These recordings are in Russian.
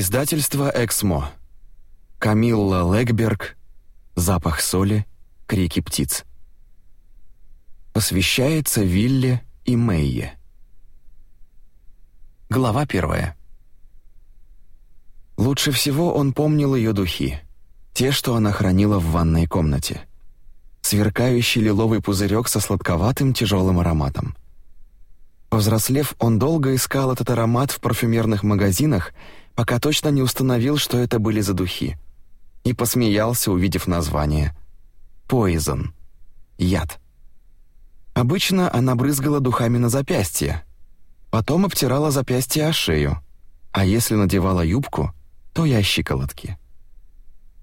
Издательство «Эксмо». Камилла Легберг. Запах соли. Крики птиц. Посвящается Вилле и Мэйе. Глава первая. Лучше всего он помнил ее духи. Те, что она хранила в ванной комнате. Сверкающий лиловый пузырек со сладковатым тяжелым ароматом. Повзрослев, он долго искал этот аромат в парфюмерных магазинах, пока точно не установил, что это были за духи. И посмеялся, увидев название. «Poison» — яд. Обычно она брызгала духами на запястье, потом обтирала запястье о шею, а если надевала юбку, то и о щиколотки.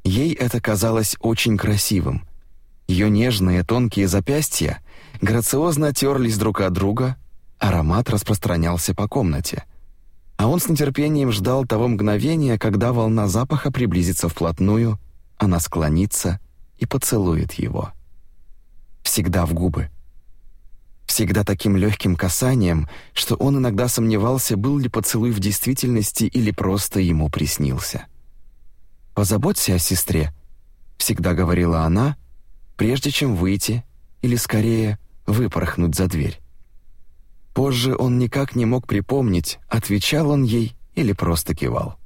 Ей это казалось очень красивым. Ее нежные тонкие запястья грациозно терлись друг от друга — Аромат распространялся по комнате. А он с нетерпением ждал того мгновения, когда волна запаха приблизится вплотную, она склонится и поцелует его. Всегда в губы. Всегда таким легким касанием, что он иногда сомневался, был ли поцелуй в действительности или просто ему приснился. «Позаботься о сестре», — всегда говорила она, прежде чем выйти или, скорее, выпорхнуть за дверь. Позже он никак не мог припомнить, отвечал он ей или просто кивал.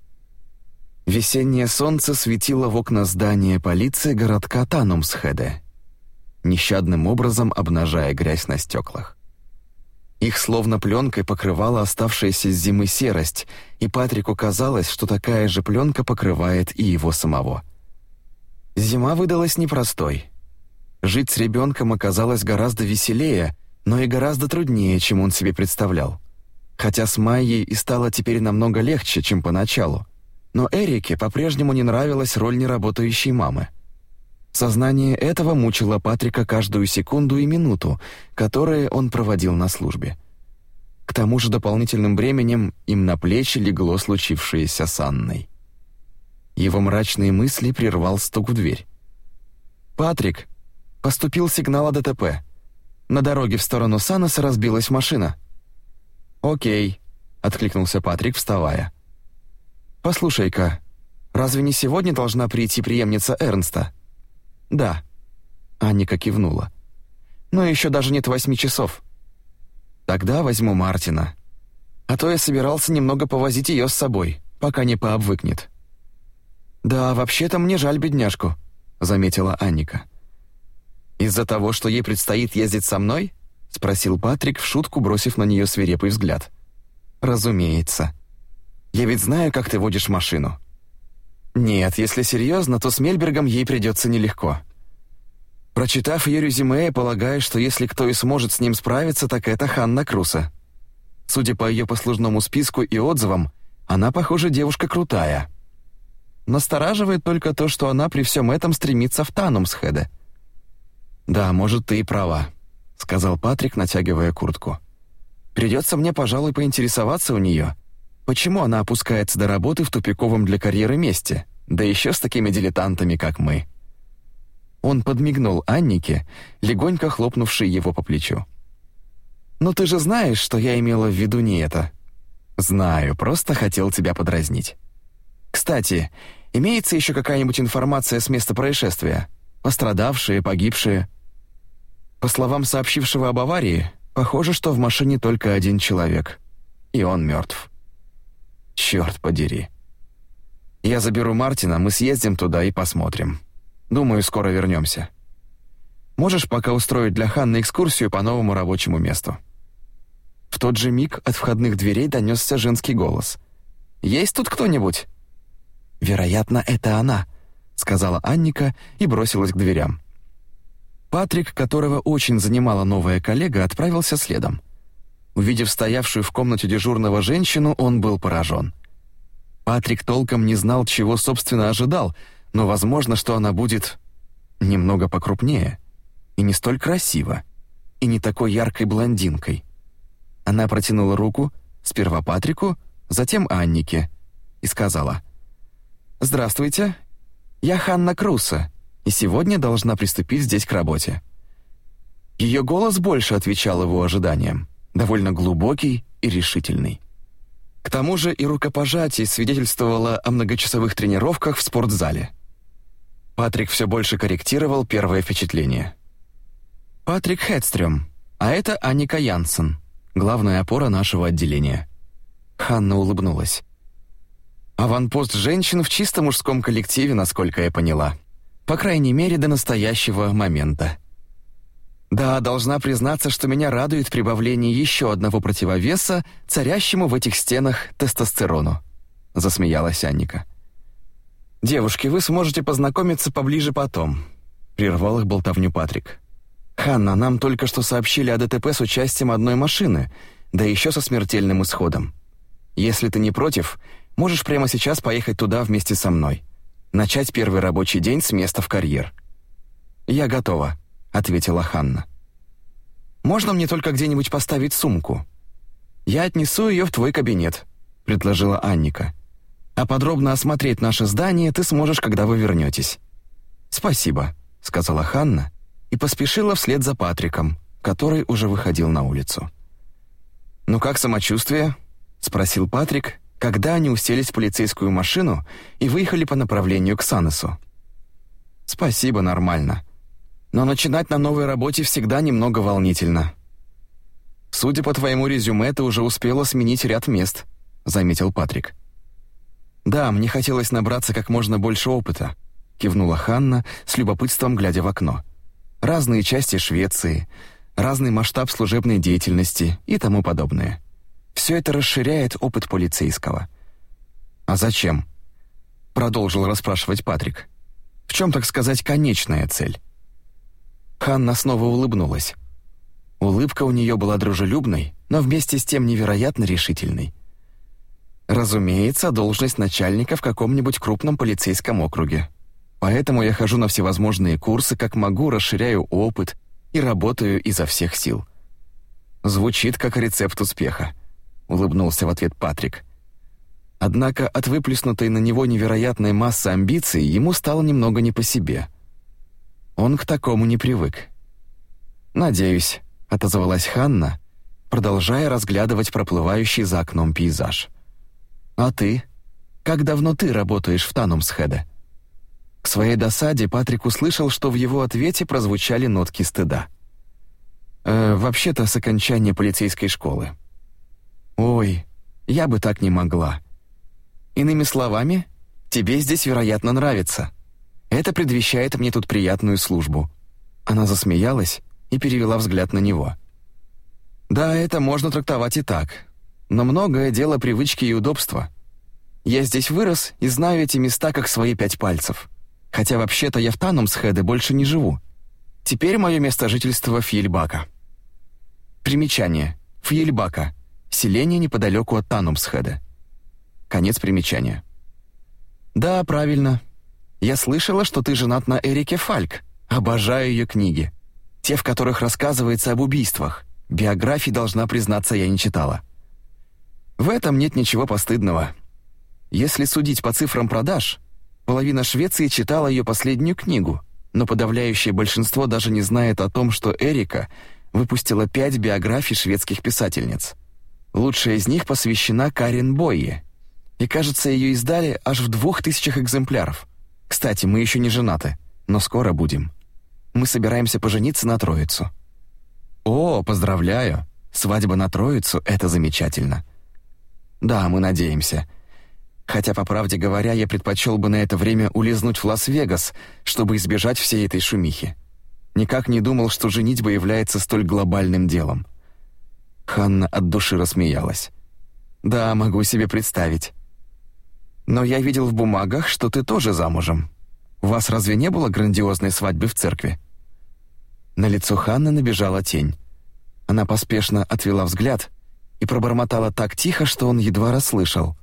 Весеннее солнце светило в окна здания полиции городка Танумсхеде, нещадным образом обнажая грязь на стеклах. Их словно пленкой покрывала оставшаяся с зимы серость, и Патрику казалось, что такая же пленка покрывает и его самого. Зима выдалась непростой. Жить с ребенком оказалось гораздо веселее, но и гораздо труднее, чем он себе представлял. Хотя с Майей и стало теперь намного легче, чем поначалу. Но Эрике по-прежнему не нравилась роль неработающей мамы. Сознание этого мучило Патрика каждую секунду и минуту, которые он проводил на службе. К тому же дополнительным бременем им на плечи легло случившееся с Анной. Его мрачные мысли прервал стук в дверь. «Патрик, поступил сигнал о ДТП. На дороге в сторону Саноса разбилась машина». «Окей», — откликнулся Патрик, вставая. «Послушай-ка, разве не сегодня должна прийти преемница Эрнста?» «Да». Анника кивнула. «Но еще даже нет восьми часов». «Тогда возьму Мартина. А то я собирался немного повозить ее с собой, пока не пообвыкнет». «Да, вообще-то мне жаль бедняжку», — заметила Анника. «Из-за того, что ей предстоит ездить со мной?» — спросил Патрик, в шутку бросив на нее свирепый взгляд. «Разумеется. Я ведь знаю, как ты водишь машину». «Нет, если серьезно, то с Мельбергом ей придется нелегко». Прочитав ее резюме, я полагаю, что если кто и сможет с ним справиться, так это Ханна Круса. Судя по ее послужному списку и отзывам, она, похоже, девушка крутая. Настораживает только то, что она при всем этом стремится в Танумсхеде — «Да, может, ты и права», — сказал Патрик, натягивая куртку. «Придется мне, пожалуй, поинтересоваться у нее, почему она опускается до работы в тупиковом для карьеры месте, да еще с такими дилетантами, как мы». Он подмигнул Аннике, легонько хлопнувшей его по плечу. «Ну ты же знаешь, что я имела в виду не это». «Знаю, просто хотел тебя подразнить». «Кстати, имеется еще какая-нибудь информация с места происшествия? Пострадавшие, погибшие?» По словам сообщившего об аварии, похоже, что в машине только один человек. И он мертв. Черт подери. Я заберу Мартина, мы съездим туда и посмотрим. Думаю, скоро вернемся. Можешь пока устроить для Ханны экскурсию по новому рабочему месту?» В тот же миг от входных дверей донесся женский голос. «Есть тут кто-нибудь?» «Вероятно, это она», — сказала Анника и бросилась к дверям. Патрик, которого очень занимала новая коллега, отправился следом. Увидев стоявшую в комнате дежурного женщину, он был поражен. Патрик толком не знал, чего, собственно, ожидал, но возможно, что она будет немного покрупнее и не столь красиво, и не такой яркой блондинкой. Она протянула руку, сперва Патрику, затем Аннике, и сказала «Здравствуйте, я Ханна Круса, и сегодня должна приступить здесь к работе». Ее голос больше отвечал его ожиданиям, довольно глубокий и решительный. К тому же и рукопожатие свидетельствовало о многочасовых тренировках в спортзале. Патрик все больше корректировал первое впечатление. «Патрик Хедстрём, а это Аника Янсен, главная опора нашего отделения». Ханна улыбнулась. «Аванпост женщин в чисто мужском коллективе, насколько я поняла. По крайней мере, до настоящего момента». Да, должна признаться, что меня радует прибавление еще одного противовеса царящему в этих стенах тестостерону», — засмеялась Анника. «Девушки, вы сможете познакомиться поближе потом», — прервал их болтовню Патрик. «Ханна, нам только что сообщили о ДТП с участием одной машины, да еще со смертельным исходом. Если ты не против, можешь прямо сейчас поехать туда вместе со мной. Начать первый рабочий день с места в карьер». «Я готова», — ответила Ханна. «Можно мне только где-нибудь поставить сумку?» «Я отнесу ее в твой кабинет», — предложила Анника. «А подробно осмотреть наше здание ты сможешь, когда вы вернетесь». «Спасибо», — сказала Ханна и поспешила вслед за Патриком, который уже выходил на улицу. «Ну как самочувствие?» — спросил Патрик, когда они уселись в полицейскую машину и выехали по направлению к Санесу. «Спасибо, нормально», но начинать на новой работе всегда немного волнительно. Судя по твоему резюме, ты уже успела сменить ряд мест, заметил Патрик. Да, мне хотелось набраться как можно больше опыта, кивнула Ханна с любопытством глядя в окно. Разные части Швеции, разный масштаб служебной деятельности и тому подобное. Все это расширяет опыт полицейского. А зачем? продолжил расспрашивать Патрик. В чем, так сказать, конечная цель? Ханна снова улыбнулась. Улыбка у нее была дружелюбной, но вместе с тем невероятно решительной. Разумеется, должность начальника в каком-нибудь крупном полицейском округе. Поэтому я хожу на всевозможные курсы, как могу, расширяю опыт и работаю изо всех сил. Звучит как рецепт успеха, улыбнулся в ответ Патрик. Однако от выплеснутой на него невероятной массы амбиций ему стало немного не по себе — он к такому не привык. «Надеюсь», — отозвалась Ханна, продолжая разглядывать проплывающий за окном пейзаж. «А ты? Как давно ты работаешь в Танумсхеде?» К своей досаде Патрик услышал, что в его ответе прозвучали нотки стыда. «Э, «Вообще-то с окончания полицейской школы». «Ой, я бы так не могла». «Иными словами, тебе здесь, вероятно, нравится», это предвещает мне тут приятную службу». Она засмеялась и перевела взгляд на него. «Да, это можно трактовать и так. Но многое дело привычки и удобства. Я здесь вырос и знаю эти места как свои пять пальцев. Хотя вообще-то я в Танумсхеде больше не живу. Теперь мое место жительства Фьельбака». Примечание. Фьельбака. Селение неподалеку от Танумсхеда. Конец примечания. «Да, правильно. Я слышала, что ты женат на Эрике Фальк. Обожаю ее книги. Те, в которых рассказывается об убийствах. Биографии, должна признаться, я не читала. В этом нет ничего постыдного. Если судить по цифрам продаж, половина Швеции читала ее последнюю книгу, но подавляющее большинство даже не знает о том, что Эрика выпустила пять биографий шведских писательниц. Лучшая из них посвящена Карен Бойе, и, кажется, ее издали аж в двух тысячах экземпляров. Кстати, мы еще не женаты, но скоро будем. Мы собираемся пожениться на Троицу. О, поздравляю. Свадьба на Троицу это замечательно. Да, мы надеемся. Хотя по правде говоря, я предпочел бы на это время улизнуть в Лас-Вегас, чтобы избежать всей этой шумихи. Никак не думал, что женитьба является столь глобальным делом. Ханна от души рассмеялась. Да, могу себе представить. Но я видел в бумагах, что ты тоже замужем. У вас разве не было грандиозной свадьбы в церкви?» На лицо Ханны набежала тень. Она поспешно отвела взгляд и пробормотала так тихо, что он едва расслышал.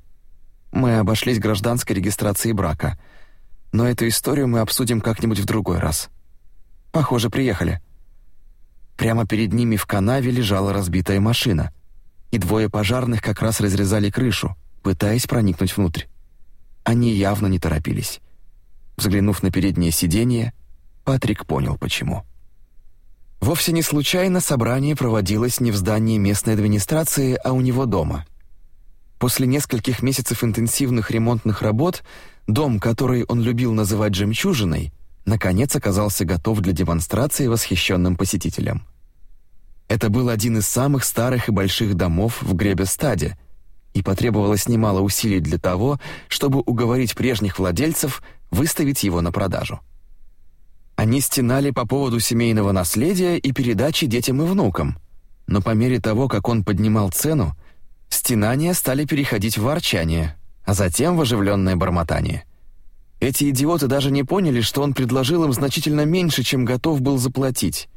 «Мы обошлись гражданской регистрацией брака, но эту историю мы обсудим как-нибудь в другой раз. Похоже, приехали». Прямо перед ними в канаве лежала разбитая машина, и двое пожарных как раз разрезали крышу, пытаясь проникнуть внутрь. Они явно не торопились. Взглянув на переднее сиденье, Патрик понял, почему. Вовсе не случайно собрание проводилось не в здании местной администрации, а у него дома. После нескольких месяцев интенсивных ремонтных работ дом, который он любил называть «жемчужиной», наконец оказался готов для демонстрации восхищенным посетителям. Это был один из самых старых и больших домов в Гребестаде, и потребовалось немало усилий для того, чтобы уговорить прежних владельцев выставить его на продажу. Они стенали по поводу семейного наследия и передачи детям и внукам, но по мере того, как он поднимал цену, стенания стали переходить в ворчание, а затем в оживленное бормотание. Эти идиоты даже не поняли, что он предложил им значительно меньше, чем готов был заплатить.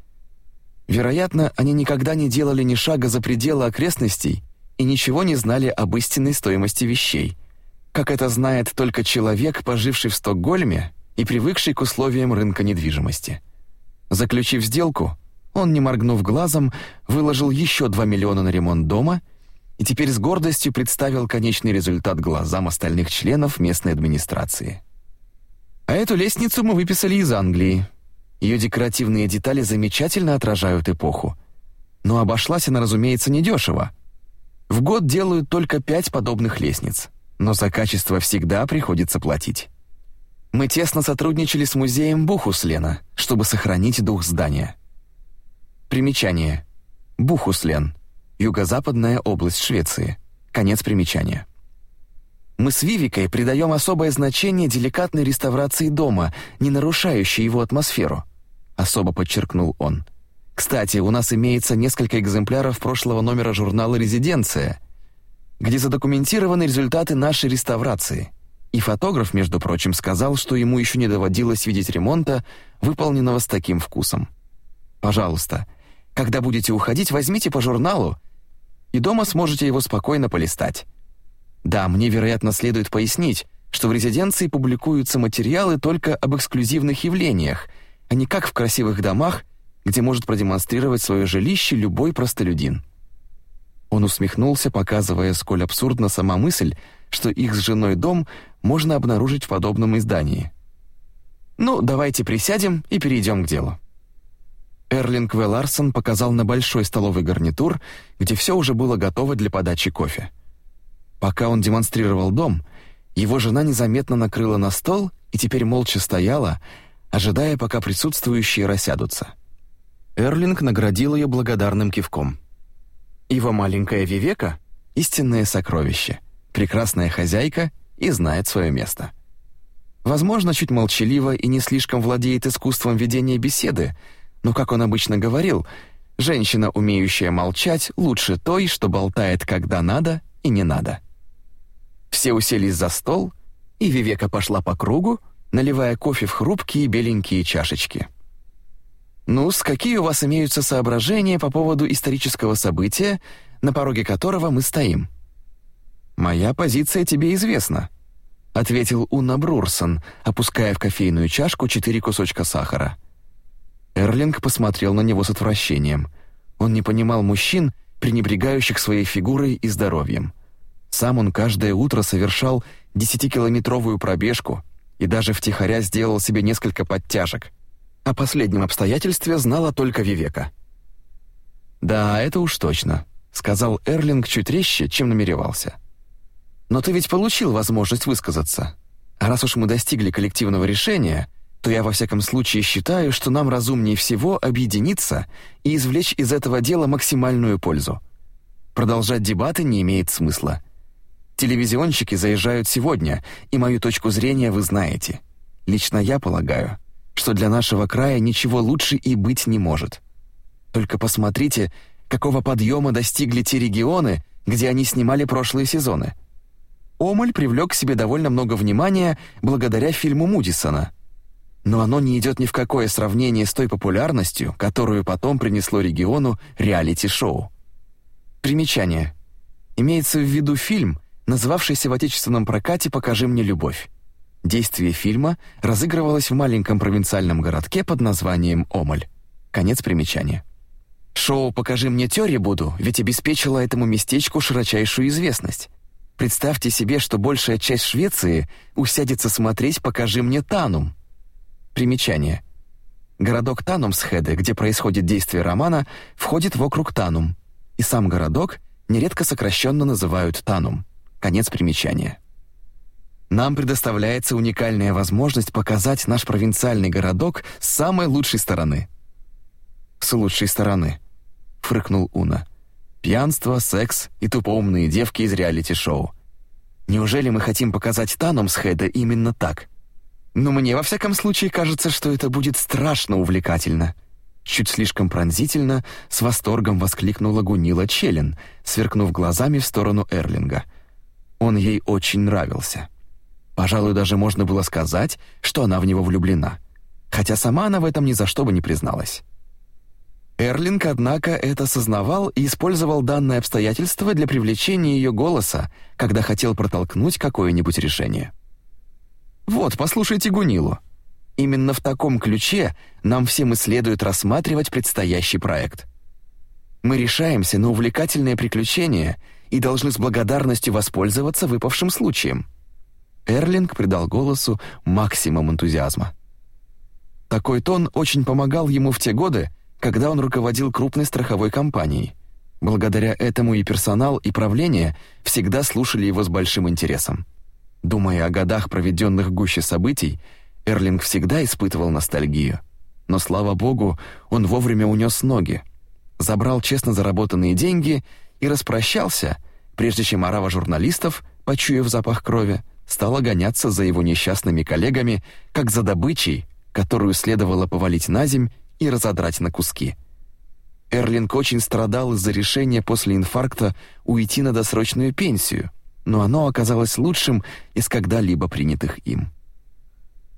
Вероятно, они никогда не делали ни шага за пределы окрестностей и ничего не знали об истинной стоимости вещей. Как это знает только человек, поживший в Стокгольме и привыкший к условиям рынка недвижимости. Заключив сделку, он, не моргнув глазом, выложил еще 2 миллиона на ремонт дома и теперь с гордостью представил конечный результат глазам остальных членов местной администрации. А эту лестницу мы выписали из Англии. Ее декоративные детали замечательно отражают эпоху. Но обошлась она, разумеется, недешево. В год делают только пять подобных лестниц, но за качество всегда приходится платить. Мы тесно сотрудничали с музеем Бухуслена, чтобы сохранить дух здания. Примечание. Бухуслен. Юго-западная область Швеции. Конец примечания. Мы с Вивикой придаем особое значение деликатной реставрации дома, не нарушающей его атмосферу, особо подчеркнул он. Кстати, у нас имеется несколько экземпляров прошлого номера журнала «Резиденция», где задокументированы результаты нашей реставрации. И фотограф, между прочим, сказал, что ему еще не доводилось видеть ремонта, выполненного с таким вкусом. Пожалуйста, когда будете уходить, возьмите по журналу, и дома сможете его спокойно полистать. Да, мне, вероятно, следует пояснить, что в резиденции публикуются материалы только об эксклюзивных явлениях, а не как в красивых домах, где может продемонстрировать свое жилище любой простолюдин. Он усмехнулся, показывая, сколь абсурдна сама мысль, что их с женой дом можно обнаружить в подобном издании. «Ну, давайте присядем и перейдем к делу». Эрлинг В. Показал на большой столовый гарнитур, где все уже было готово для подачи кофе. Пока он демонстрировал дом, его жена незаметно накрыла на стол и теперь молча стояла, ожидая, пока присутствующие рассядутся. Эрлинг наградил ее благодарным кивком. Его маленькая Вивека — истинное сокровище, прекрасная хозяйка и знает свое место. Возможно, чуть молчаливо и не слишком владеет искусством ведения беседы, но, как он обычно говорил, женщина, умеющая молчать, лучше той, что болтает когда надо и не надо. Все уселись за стол, и Вивека пошла по кругу, наливая кофе в хрупкие беленькие чашечки — ну, с какие у вас имеются соображения по поводу исторического события, на пороге которого мы стоим? Моя позиция тебе известна, ответил Уна Брурсон, опуская в кофейную чашку четыре кусочка сахара. Эрлинг посмотрел на него с отвращением. Он не понимал мужчин, пренебрегающих своей фигурой и здоровьем. Сам он каждое утро совершал десятикилометровую пробежку и даже втихаря сделал себе несколько подтяжек. О последнем обстоятельстве знала только Вивека. «Да, это уж точно», — сказал Эрлинг чуть резче, чем намеревался. «Но ты ведь получил возможность высказаться. А раз уж мы достигли коллективного решения, то я во всяком случае считаю, что нам разумнее всего объединиться и извлечь из этого дела максимальную пользу. Продолжать дебаты не имеет смысла. Телевизионщики заезжают сегодня, и мою точку зрения вы знаете. Лично я полагаю, что для нашего края ничего лучше и быть не может. Только посмотрите, какого подъема достигли те регионы, где они снимали прошлые сезоны. Омаль привлек к себе довольно много внимания благодаря фильму Мудисона. Но оно не идет ни в какое сравнение с той популярностью, которую потом принесло региону реалити-шоу. Примечание. Имеется в виду фильм, называвшийся в отечественном прокате «Покажи мне любовь». Действие фильма разыгрывалось в маленьком провинциальном городке под названием Омаль. Конец примечания. Шоу «Покажи мне Тёри буду» ведь обеспечило этому местечку широчайшую известность. Представьте себе, что большая часть Швеции усядется смотреть «Покажи мне Танум». Примечание. Городок Танумсхеде, где происходит действие романа, входит в округ Танум, и сам городок нередко сокращенно называют Танум. Конец примечания. Нам предоставляется уникальная возможность показать наш провинциальный городок с самой лучшей стороны. С лучшей стороны, фыркнул Уна. Пьянство, секс и тупоумные девки из реалити-шоу. Неужели мы хотим показать Таномсхеда именно так? Но мне во всяком случае кажется, что это будет страшно увлекательно. Чуть слишком пронзительно, с восторгом воскликнула Гунила Челин, сверкнув глазами в сторону Эрлинга. Он ей очень нравился. Пожалуй, даже можно было сказать, что она в него влюблена, хотя сама она в этом ни за что бы не призналась. Эрлинг, однако, это сознавал и использовал данное обстоятельство для привлечения ее голоса, когда хотел протолкнуть какое-нибудь решение. «Вот, послушайте Гунилу. Именно в таком ключе нам всем и следует рассматривать предстоящий проект. Мы решаемся на увлекательное приключение и должны с благодарностью воспользоваться выпавшим случаем». Эрлинг придал голосу максимум энтузиазма. Такой тон очень помогал ему в те годы, когда он руководил крупной страховой компанией. Благодаря этому и персонал, и правление всегда слушали его с большим интересом. Думая о годах, проведенных в гуще событий, Эрлинг всегда испытывал ностальгию. Но, слава богу, он вовремя унес ноги, забрал честно заработанные деньги и распрощался, прежде чем орава журналистов, почуяв запах крови, стала гоняться за его несчастными коллегами, как за добычей, которую следовало повалить на земь и разодрать на куски. Эрлинг очень страдал из-за решения после инфаркта уйти на досрочную пенсию, но оно оказалось лучшим из когда-либо принятых им.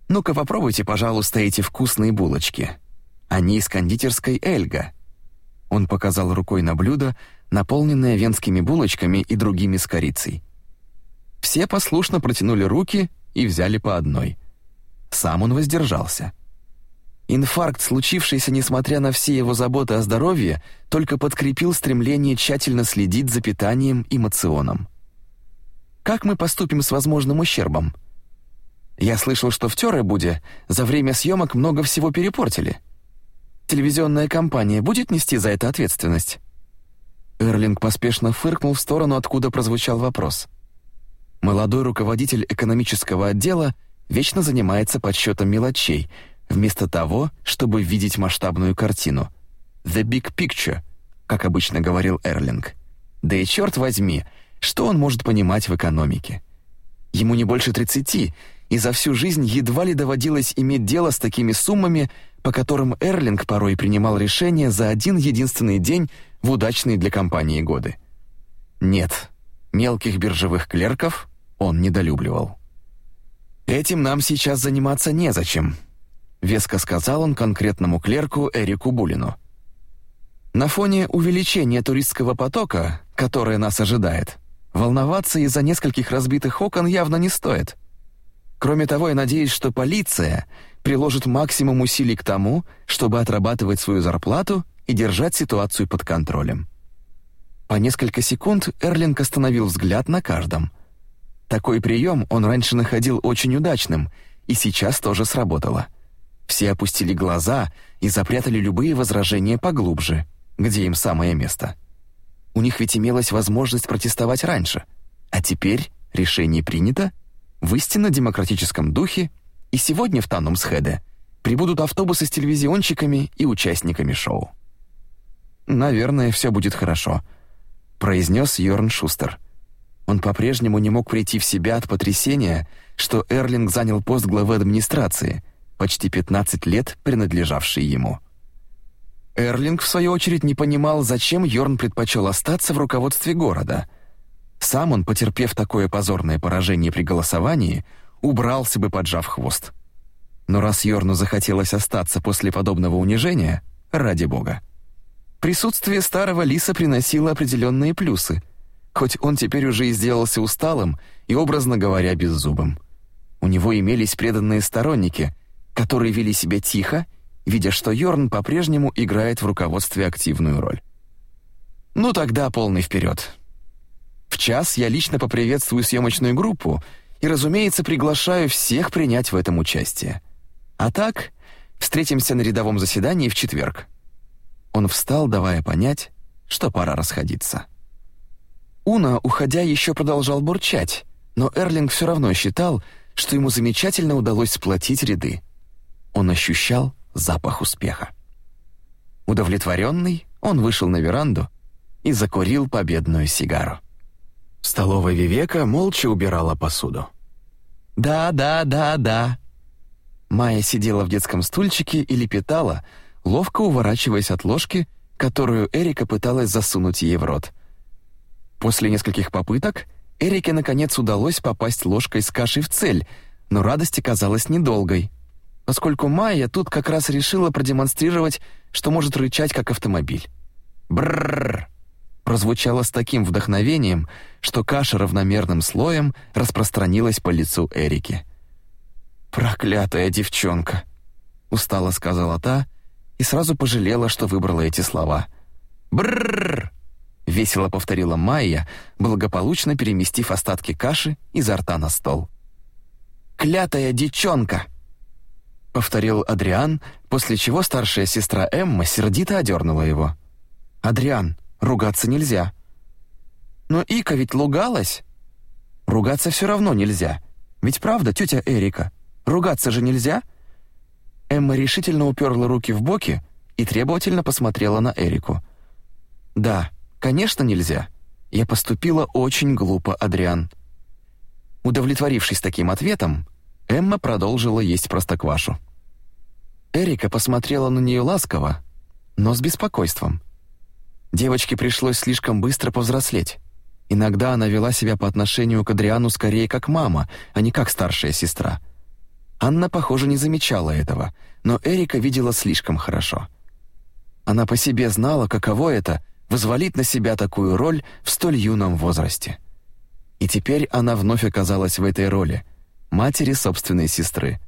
«Ну-ка попробуйте, пожалуйста, эти вкусные булочки. Они из кондитерской Эльга». Он показал рукой на блюдо, наполненное венскими булочками и другими с корицей. Все послушно протянули руки и взяли по одной. Сам он воздержался. Инфаркт, случившийся несмотря на все его заботы о здоровье, только подкрепил стремление тщательно следить за питанием и мационом. Как мы поступим с возможным ущербом? Я слышал, что в Тёребуде за время съемок много всего перепортили. Телевизионная компания будет нести за это ответственность? Эрлинг поспешно фыркнул в сторону, откуда прозвучал вопрос. Молодой руководитель экономического отдела вечно занимается подсчетом мелочей, вместо того, чтобы видеть масштабную картину. «The big picture», как обычно говорил Эрлинг. Да и черт возьми, что он может понимать в экономике? Ему не больше тридцати, и за всю жизнь едва ли доводилось иметь дело с такими суммами, по которым Эрлинг порой принимал решения за один единственный день в удачные для компании годы. Нет, мелких биржевых клерков он недолюбливал. «Этим нам сейчас заниматься незачем», — веско сказал он конкретному клерку Эрику Булину. «На фоне увеличения туристского потока, которое нас ожидает, волноваться из-за нескольких разбитых окон явно не стоит. Кроме того, я надеюсь, что полиция приложит максимум усилий к тому, чтобы отрабатывать свою зарплату и держать ситуацию под контролем». По несколько секунд Эрлинг остановил взгляд на каждом — такой прием он раньше находил очень удачным, и сейчас тоже сработало. Все опустили глаза и запрятали любые возражения поглубже, где им самое место. У них ведь имелась возможность протестовать раньше, а теперь решение принято в истинно демократическом духе, и сегодня в Танумсхеде прибудут автобусы с телевизионщиками и участниками шоу. «Наверное, все будет хорошо», — произнес Йорн Шустер. Он по-прежнему не мог прийти в себя от потрясения, что Эрлинг занял пост главы администрации, почти 15 лет принадлежавший ему. Эрлинг, в свою очередь, не понимал, зачем Йорн предпочел остаться в руководстве города. Сам он, потерпев такое позорное поражение при голосовании, убрался бы, поджав хвост. Но раз Йорну захотелось остаться после подобного унижения, ради бога. Присутствие старого лиса приносило определенные плюсы — хоть он теперь уже и сделался усталым и, образно говоря, беззубым. У него имелись преданные сторонники, которые вели себя тихо, видя, что Йорн по-прежнему играет в руководстве активную роль. Ну тогда полный вперед. В час я лично поприветствую съемочную группу и, разумеется, приглашаю всех принять в этом участие. А так, встретимся на рядовом заседании в четверг. Он встал, давая понять, что пора расходиться. Уна, уходя, еще продолжал бурчать, но Эрлинг все равно считал, что ему замечательно удалось сплотить ряды. Он ощущал запах успеха. Удовлетворенный, он вышел на веранду и закурил победную сигару. В столовой Вивека молча убирала посуду. «Да, да, да, да». Майя сидела в детском стульчике и лепетала, ловко уворачиваясь от ложки, которую Эрика пыталась засунуть ей в рот. После нескольких попыток Эрике наконец удалось попасть ложкой с кашей в цель, но радость оказалась недолгой, поскольку Майя тут как раз решила продемонстрировать, что может рычать как автомобиль. Бррр! Прозвучало с таким вдохновением, что каша равномерным слоем распространилась по лицу Эрики. «Проклятая девчонка!» — устало сказала та и сразу пожалела, что выбрала эти слова. «Брррр!» — весело повторила Майя, благополучно переместив остатки каши изо рта на стол. «Клятая девчонка!» — повторил Адриан, после чего старшая сестра Эмма сердито одернула его. «Адриан, ругаться нельзя». «Но Ика ведь лугалась?» «Ругаться все равно нельзя. Ведь правда, тетя Эрика? Ругаться же нельзя?» Эмма решительно уперла руки в боки и требовательно посмотрела на Эрику. «Да, конечно, нельзя. Я поступила очень глупо, Адриан». Удовлетворившись таким ответом, Эмма продолжила есть простоквашу. Эрика посмотрела на нее ласково, но с беспокойством. Девочке пришлось слишком быстро повзрослеть. Иногда она вела себя по отношению к Адриану скорее как мама, а не как старшая сестра. Анна, похоже, не замечала этого, но Эрика видела слишком хорошо. Она по себе знала, каково это — возвалить на себя такую роль в столь юном возрасте. И теперь она вновь оказалась в этой роли — матери собственной сестры.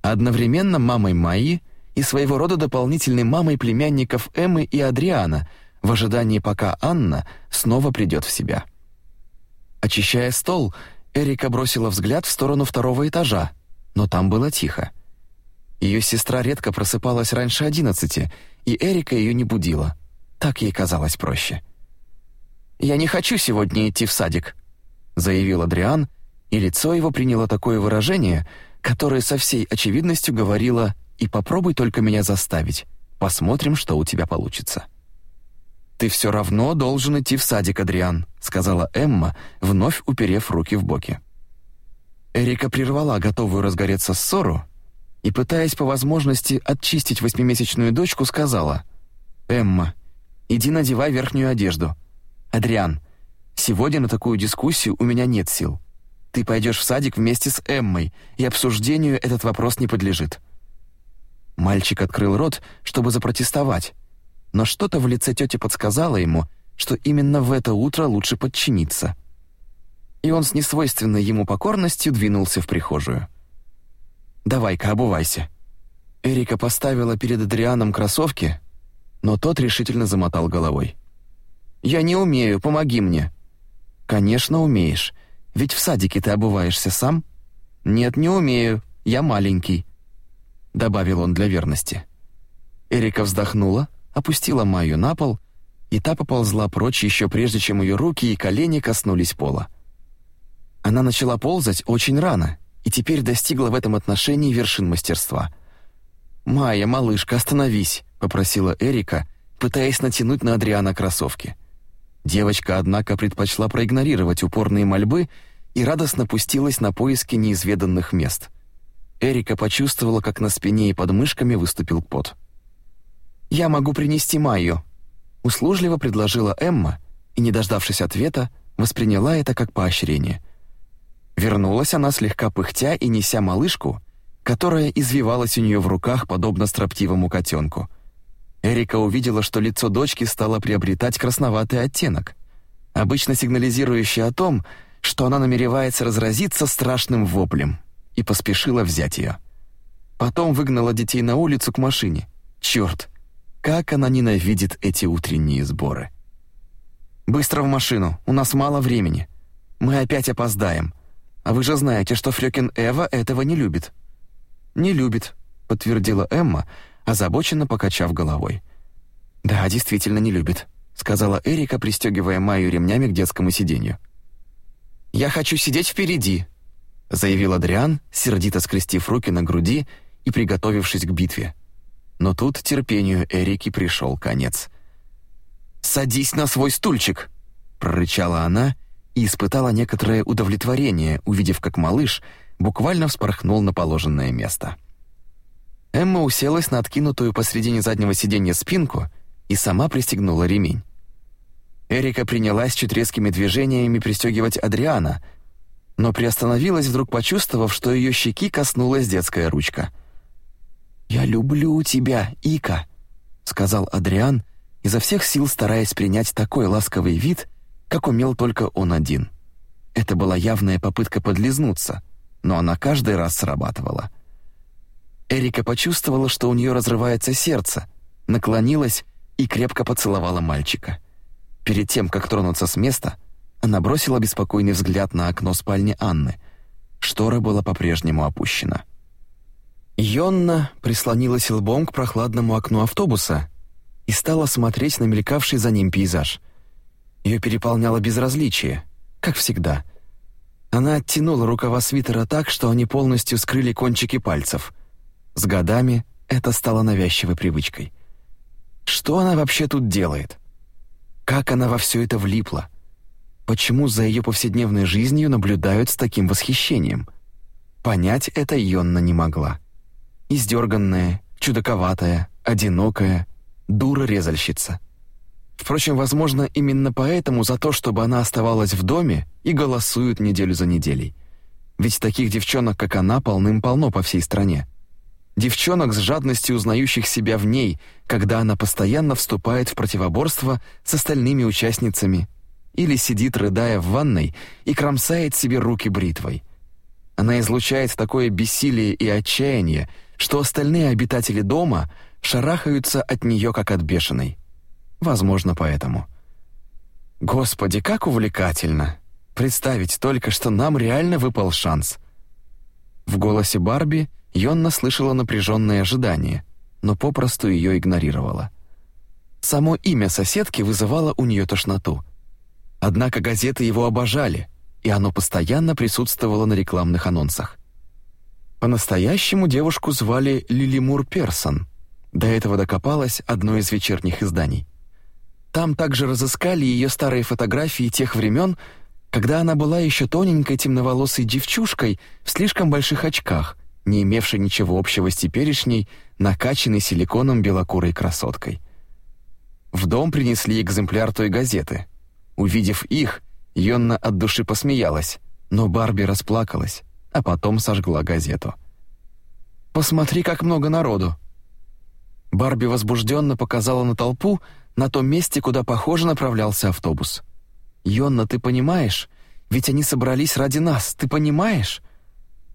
Одновременно мамой Майи и своего рода дополнительной мамой племянников Эммы и Адриана — в ожидании, пока Анна снова придет в себя. Очищая стол, Эрика бросила взгляд в сторону второго этажа, но там было тихо. Ее сестра редко просыпалась раньше одиннадцати, и Эрика ее не будила. Так ей казалось проще. «Я не хочу сегодня идти в садик», — заявил Адриан, и лицо его приняло такое выражение, которое со всей очевидностью говорило «И попробуй только меня заставить. Посмотрим, что у тебя получится». «Ты все равно должен идти в садик, Адриан», — сказала Эмма, вновь уперев руки в боки. Эрика прервала готовую разгореться ссору и, пытаясь по возможности очистить восьмимесячную дочку, сказала «Эмма, иди надевай верхнюю одежду. Адриан, сегодня на такую дискуссию у меня нет сил. Ты пойдешь в садик вместе с Эммой, и обсуждению этот вопрос не подлежит». Мальчик открыл рот, чтобы запротестовать, но что-то в лице тети подсказало ему, что именно в это утро лучше подчиниться. И он с несвойственной ему покорностью двинулся в прихожую. «Давай-ка, обувайся». Эрика поставила перед Адрианом кроссовки, но тот решительно замотал головой. «Я не умею, помоги мне». «Конечно, умеешь. Ведь в садике ты обуваешься сам?» «Нет, не умею. Я маленький», — добавил он для верности. Эрика вздохнула, опустила Майю на пол, и та поползла прочь еще прежде, чем ее руки и колени коснулись пола. Она начала ползать очень рано и теперь достигла в этом отношении вершин мастерства. «Майя, малышка, остановись», — попросила Эрика, пытаясь натянуть на Адриана кроссовки. Девочка, однако, предпочла проигнорировать упорные мольбы и радостно пустилась на поиски неизведанных мест. Эрика почувствовала, как на спине и под мышками выступил пот. «Я могу принести Майю», — услужливо предложила Эмма и, не дождавшись ответа, восприняла это как поощрение. Вернулась она слегка пыхтя и неся малышку, которая извивалась у нее в руках, подобно строптивому котенку. Эрика увидела, что лицо дочки стало приобретать красноватый оттенок, обычно сигнализирующий о том, что она намеревается разразиться страшным воплем, и поспешила взять ее. Потом выгнала детей на улицу к машине. Черт, как она ненавидит эти утренние сборы. «Быстро в машину, у нас мало времени. Мы опять опоздаем. А вы же знаете, что Фрёкин Эва этого не любит». «Не любит», — подтвердила Эмма, озабоченно покачав головой. «Да, действительно не любит. — сказала Эрика, пристегивая Майю ремнями к детскому сиденью. «Я хочу сидеть впереди», — заявил Адриан, сердито скрестив руки на груди и приготовившись к битве. Но тут терпению Эрики пришел конец. «Садись на свой стульчик!» — прорычала она и испытала некоторое удовлетворение, увидев, как малыш буквально вспорхнул на положенное место. Эмма уселась на откинутую посредине заднего сиденья спинку и сама пристегнула ремень. Эрика принялась чуть резкими движениями пристегивать Адриана, но приостановилась, вдруг почувствовав, что ее щеки коснулась детская ручка. «Я люблю тебя, Ика», — сказал Адриан, изо всех сил стараясь принять такой ласковый вид, как умел только он один. Это была явная попытка подлизнуться, но она каждый раз срабатывала. Эрика почувствовала, что у нее разрывается сердце, наклонилась и крепко поцеловала мальчика. Перед тем, как тронуться с места, она бросила беспокойный взгляд на окно спальни Анны. Штора была по-прежнему опущена. Йонна прислонилась лбом к прохладному окну автобуса и стала смотреть на мелькавший за ним пейзаж. Ее переполняло безразличие, как всегда. Она оттянула рукава свитера так, что они полностью скрыли кончики пальцев. С годами это стало навязчивой привычкой. Что она вообще тут делает? Как она во все это влипла? Почему за ее повседневной жизнью наблюдают с таким восхищением? Понять это Йонна не могла. Издерганная, чудаковатая, одинокая, дура-резальщица. Впрочем, возможно, именно поэтому за то, чтобы она оставалась в доме, и голосуют неделю за неделей. Ведь таких девчонок, как она, полным-полно по всей стране. Девчонок с жадностью узнающих себя в ней, когда она постоянно вступает в противоборство с остальными участницами или сидит, рыдая в ванной, и кромсает себе руки бритвой. Она излучает такое бессилие и отчаяние, что остальные обитатели дома шарахаются от нее как от бешеной. Возможно, поэтому. Господи, как увлекательно! Представить только, что нам реально выпал шанс. В голосе Барби — Йонна слышала напряженное ожидание, но попросту ее игнорировала. Само имя соседки вызывало у нее тошноту. Однако газеты его обожали, и оно постоянно присутствовало на рекламных анонсах. По-настоящему девушку звали Лилимур Персон. До этого докопалось одно из вечерних изданий. Там также разыскали ее старые фотографии тех времен, когда она была еще тоненькой темноволосой девчушкой в слишком больших очках, не имевшей ничего общего с теперешней, накачанной силиконом белокурой красоткой. В дом принесли экземпляр той газеты. Увидев их, Йонна от души посмеялась, но Барби расплакалась, а потом сожгла газету. «Посмотри, как много народу!» Барби возбужденно показала на толпу на том месте, куда, похоже, направлялся автобус. «Йонна, ты понимаешь? Ведь они собрались ради нас, ты понимаешь?»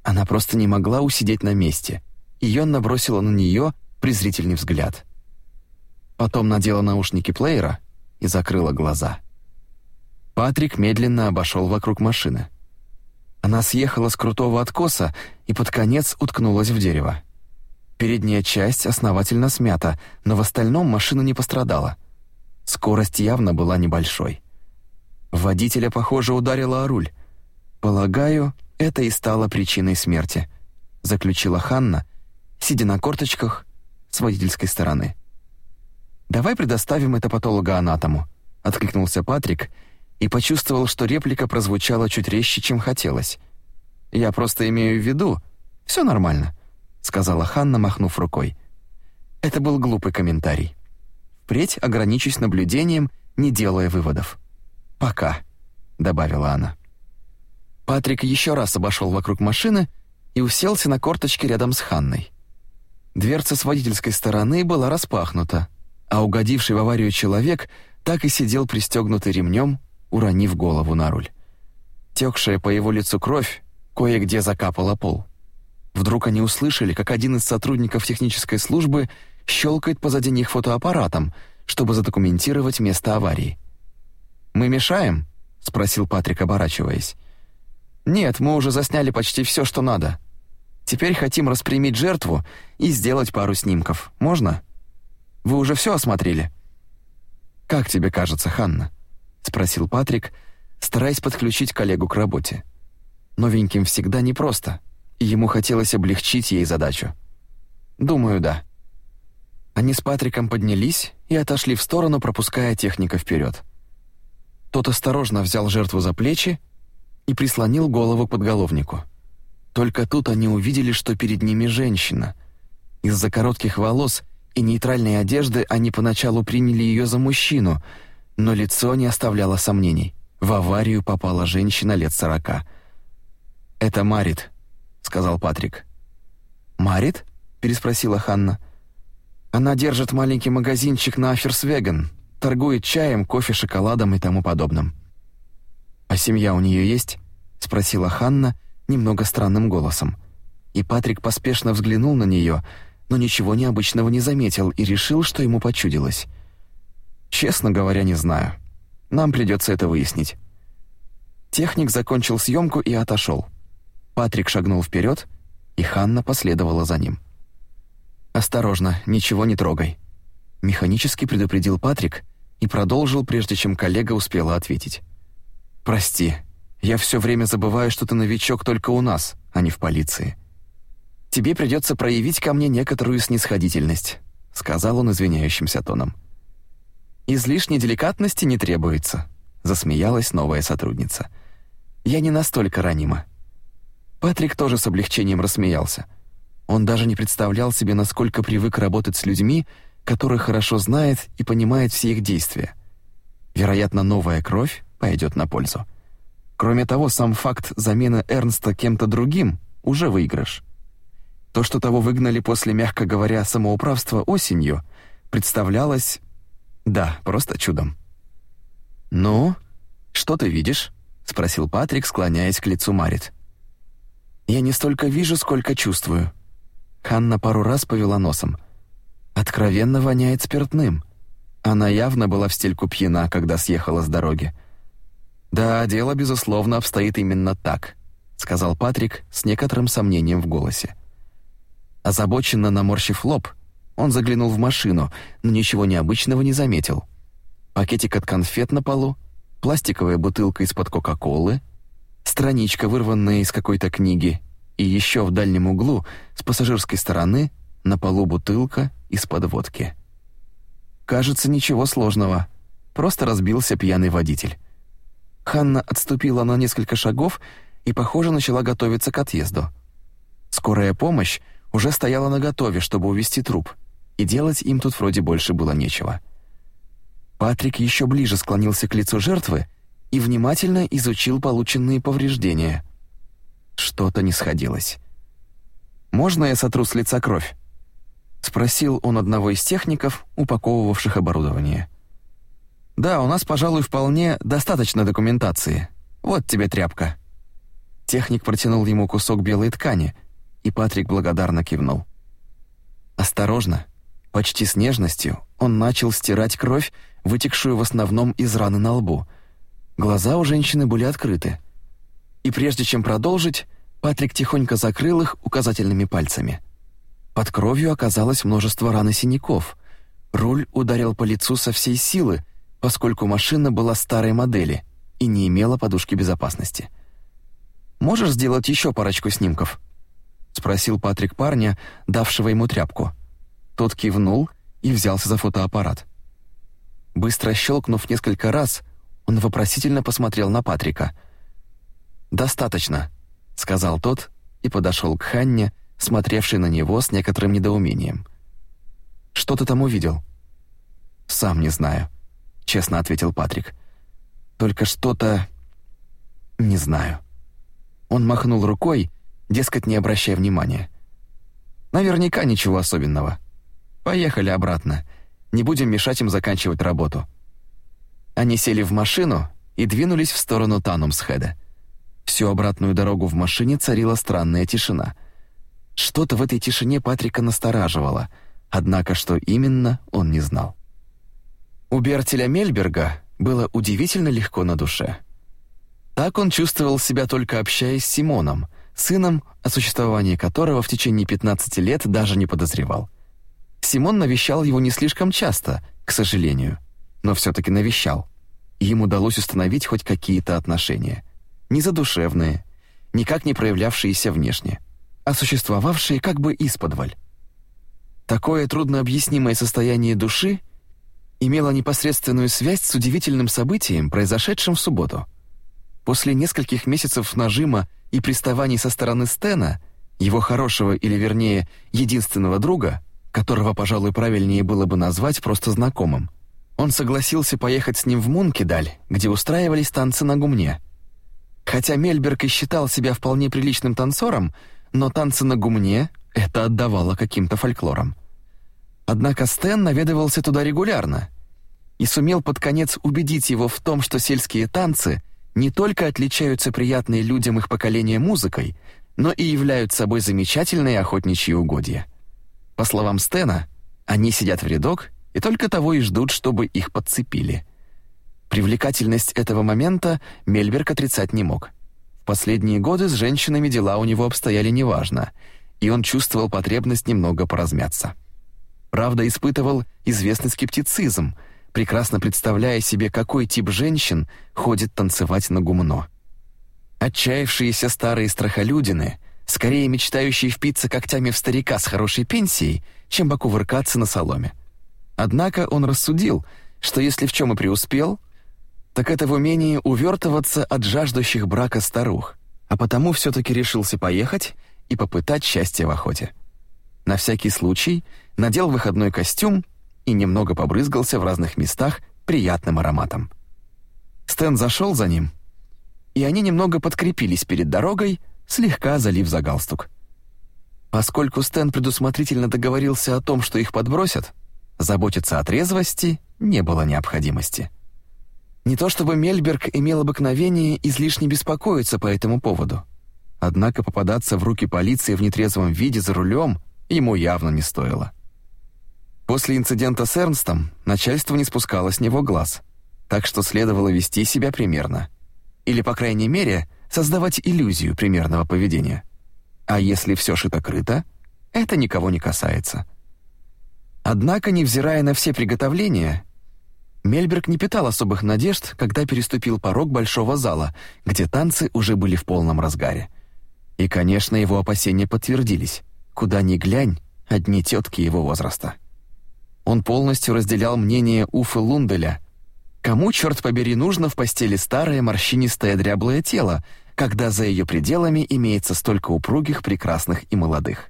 Она просто не могла усидеть на месте, и Йонна бросила на нее презрительный взгляд. Потом надела наушники плеера и закрыла глаза. Патрик медленно обошел вокруг машины. Она съехала с крутого откоса и под конец уткнулась в дерево. Передняя часть основательно смята, но в остальном машина не пострадала. Скорость явно была небольшой. Водителя, похоже, ударила о руль. Полагаю, это и стало причиной смерти, заключила Ханна, сидя на корточках с водительской стороны. Давай предоставим это патологоанатому, откликнулся Патрик и почувствовал, что реплика прозвучала чуть резче, чем хотелось. Я просто имею в виду, все нормально, сказала Ханна, махнув рукой. Это был глупый комментарий. Впредь ограничусь наблюдением, не делая выводов. Пока, добавила она. Патрик еще раз обошел вокруг машины и уселся на корточки рядом с Ханной. Дверца с водительской стороны была распахнута, а угодивший в аварию человек так и сидел пристегнутый ремнем, уронив голову на руль. Текшая по его лицу кровь кое-где закапала пол. Вдруг они услышали, как один из сотрудников технической службы щелкает позади них фотоаппаратом, чтобы задокументировать место аварии. «Мы мешаем?» — спросил Патрик, оборачиваясь. «Нет, мы уже засняли почти все, что надо. Теперь хотим распрямить жертву и сделать пару снимков. Можно? Вы уже все осмотрели?» «Как тебе кажется, Ханна?» — спросил Патрик, стараясь подключить коллегу к работе. Новеньким всегда непросто, и ему хотелось облегчить ей задачу. «Думаю, да». Они с Патриком поднялись и отошли в сторону, пропуская техника вперед. Тот осторожно взял жертву за плечи и прислонил голову к подголовнику. Только тут они увидели, что перед ними женщина. Из-за коротких волос и нейтральной одежды они поначалу приняли ее за мужчину, но лицо не оставляло сомнений. В аварию попала женщина лет сорока. «Это Марит», — сказал Патрик. «Марит?» — переспросила Ханна. «Она держит маленький магазинчик на Аферсвеген, торгует чаем, кофе, шоколадом и тому подобным». «А семья у нее есть?» — спросила Ханна немного странным голосом. И Патрик поспешно взглянул на нее, но ничего необычного не заметил и решил, что ему почудилось. «Честно говоря, не знаю. Нам придется это выяснить». Техник закончил съемку и отошел. Патрик шагнул вперед, и Ханна последовала за ним. «Осторожно, ничего не трогай», — механически предупредил Патрик и продолжил, прежде чем коллега успела ответить. «Прости, я все время забываю, что ты новичок только у нас, а не в полиции. Тебе придется проявить ко мне некоторую снисходительность», — сказал он извиняющимся тоном. «Излишней деликатности не требуется», — засмеялась новая сотрудница. «Я не настолько ранима». Патрик тоже с облегчением рассмеялся. Он даже не представлял себе, насколько привык работать с людьми, которых хорошо знает и понимает все их действия. Вероятно, новая кровь пойдет на пользу. Кроме того, сам факт замены Эрнста кем-то другим уже выигрыш. То, что того выгнали после, мягко говоря, самоуправства осенью, представлялось да, просто чудом. «Ну, что ты видишь?» — спросил Патрик, склоняясь к лицу Марит. «Я не столько вижу, сколько чувствую». Ханна пару раз повела носом. «Откровенно воняет спиртным. Она явно была в стельку пьяна, когда съехала с дороги». «Да, дело, безусловно, обстоит именно так», — сказал Патрик с некоторым сомнением в голосе. Озабоченно наморщив лоб, он заглянул в машину, но ничего необычного не заметил. Пакетик от конфет на полу, пластиковая бутылка из-под Кока-Колы, страничка, вырванная из какой-то книги, и еще в дальнем углу, с пассажирской стороны, на полу бутылка из-под водки. Кажется, ничего сложного. Просто разбился пьяный водитель. Ханна отступила на несколько шагов и, похоже, начала готовиться к отъезду. Скорая помощь уже стояла наготове, чтобы увезти труп — и делать им тут вроде больше было нечего. Патрик еще ближе склонился к лицу жертвы и внимательно изучил полученные повреждения. Что-то не сходилось. «Можно я сотру с лица кровь?» — спросил он одного из техников, упаковывавших оборудование. «Да, у нас, пожалуй, вполне достаточно документации. Вот тебе тряпка». Техник протянул ему кусок белой ткани, и Патрик благодарно кивнул. «Осторожно», Почти с нежностью он начал стирать кровь, вытекшую в основном из раны на лбу. Глаза у женщины были открыты. И прежде чем продолжить, Патрик тихонько закрыл их указательными пальцами. Под кровью оказалось множество ран и синяков. Руль ударил по лицу со всей силы, поскольку машина была старой модели и не имела подушки безопасности. «Можешь сделать еще парочку снимков?» — спросил Патрик парня, давшего ему тряпку. Тот кивнул и взялся за фотоаппарат. Быстро щелкнув несколько раз, он вопросительно посмотрел на Патрика. «Достаточно», — сказал тот и подошел к Ханне, смотревшей на него с некоторым недоумением. «Что ты там увидел?» «Сам не знаю», — честно ответил Патрик. «Только что-то... не знаю». Он махнул рукой, дескать, не обращая внимания. «Наверняка ничего особенного». Поехали обратно. Не будем мешать им заканчивать работу». Они сели в машину и двинулись в сторону Танумсхеда. Всю обратную дорогу в машине царила странная тишина. Что-то в этой тишине Патрика настораживало, однако что именно, он не знал. У Бертеля Мельберга было удивительно легко на душе. Так он чувствовал себя только общаясь с Симоном, сыном, о существовании которого в течение 15 лет даже не подозревал. Симон навещал его не слишком часто, к сожалению. но все-таки навещал. Им удалось установить хоть какие-то отношения. Не задушевные, никак не проявлявшиеся внешне, а существовавшие как бы исподволь. Такое труднообъяснимое состояние души имело непосредственную связь с удивительным событием, произошедшим в субботу. После нескольких месяцев нажима и приставаний со стороны Стена, его хорошего или вернее единственного друга, которого, пожалуй, правильнее было бы назвать просто знакомым, он согласился поехать с ним в Мункидаль, где устраивались танцы на гумне. Хотя Мельберг и считал себя вполне приличным танцором, но танцы на гумне это отдавало каким-то фольклором. Однако Стэн наведывался туда регулярно и сумел под конец убедить его в том, что сельские танцы не только отличаются приятной людям их поколения музыкой, но и являются собой замечательные охотничьи угодья. По словам Стена, они сидят в рядок и только того и ждут, чтобы их подцепили. Привлекательность этого момента Мельберг отрицать не мог. В последние годы с женщинами дела у него обстояли неважно, и он чувствовал потребность немного поразмяться. Правда, испытывал известный скептицизм, прекрасно представляя себе, какой тип женщин ходит танцевать на гумно. Отчаявшиеся старые страхолюдины, скорее мечтающие впиться когтями в старика с хорошей пенсией, чем покувыркаться на соломе. Однако он рассудил, что если в чем и преуспел, так это в умении увертываться от жаждущих брака старух, а потому все-таки решился поехать и попытать счастье в охоте. На всякий случай надел выходной костюм и немного побрызгался в разных местах приятным ароматом. Стэн зашел за ним, и они немного подкрепились перед дорогой, слегка залив за галстук. Поскольку Стэн предусмотрительно договорился о том, что их подбросят, Заботиться о трезвости не было необходимости. Не то чтобы Мельберг имел обыкновение излишне беспокоиться по этому поводу. Однако попадаться в руки полиции в нетрезвом виде за рулем ему явно не стоило. После инцидента с Эрнстом начальство не спускало с него глаз, так что следовало вести себя примерно. Или, по крайней мере, создавать иллюзию примерного поведения. А если все шито-крыто, это никого не касается. Однако, невзирая на все приготовления, Мельберг не питал особых надежд, когда переступил порог большого зала, где танцы уже были в полном разгаре. И, конечно, его опасения подтвердились. Куда ни глянь, одни тетки его возраста. Он полностью разделял мнение Уфы Лунделя. Кому, черт побери, нужно в постели старое морщинистое дряблое тело, когда за ее пределами имеется столько упругих, прекрасных и молодых?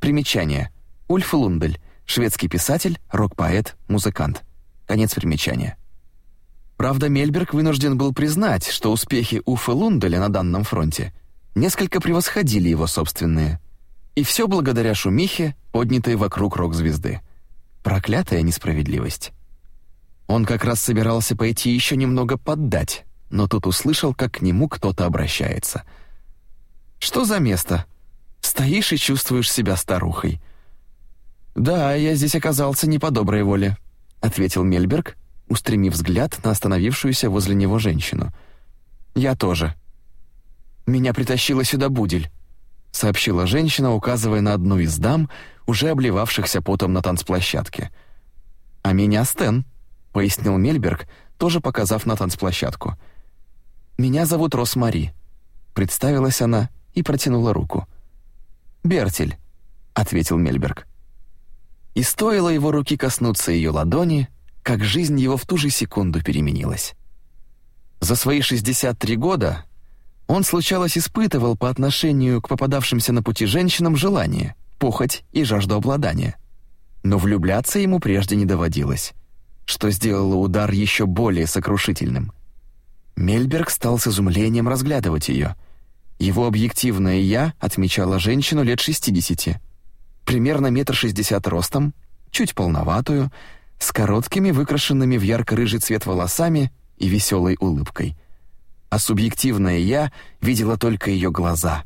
Примечание. Ульф Лундель Шведский писатель, рок-поэт, музыкант. Конец примечания. Правда, Мельберг вынужден был признать, что успехи Уфы Лунделя на данном фронте несколько превосходили его собственные. И все благодаря шумихе, поднятой вокруг рок-звезды. Проклятая несправедливость. Он как раз собирался пойти еще немного поддать, но тут услышал, как к нему кто-то обращается. «Что за место? Стоишь и чувствуешь себя старухой. «Да, я здесь оказался не по доброй воле», — ответил Мельберг, устремив взгляд на остановившуюся возле него женщину. «Я тоже». «Меня притащила сюда Будель», — сообщила женщина, указывая на одну из дам, уже обливавшихся потом на танцплощадке. «А меня Стэн», — пояснил Мельберг, тоже показав на танцплощадку. «Меня зовут Росмари», — представилась она и протянула руку. «Бертель», — ответил Мельберг. И стоило его руки коснуться ее ладони, как жизнь его в ту же секунду переменилась. За свои 63 года он, случалось, испытывал по отношению к попадавшимся на пути женщинам желание, похоть и жажду обладания. Но влюбляться ему прежде не доводилось, что сделало удар еще более сокрушительным. Мельберг стал с изумлением разглядывать ее. Его объективное «я» отмечало женщину лет 60, примерно метр шестьдесят ростом, чуть полноватую, с короткими, выкрашенными в ярко-рыжий цвет волосами и веселой улыбкой. А субъективное «я» видела только ее глаза,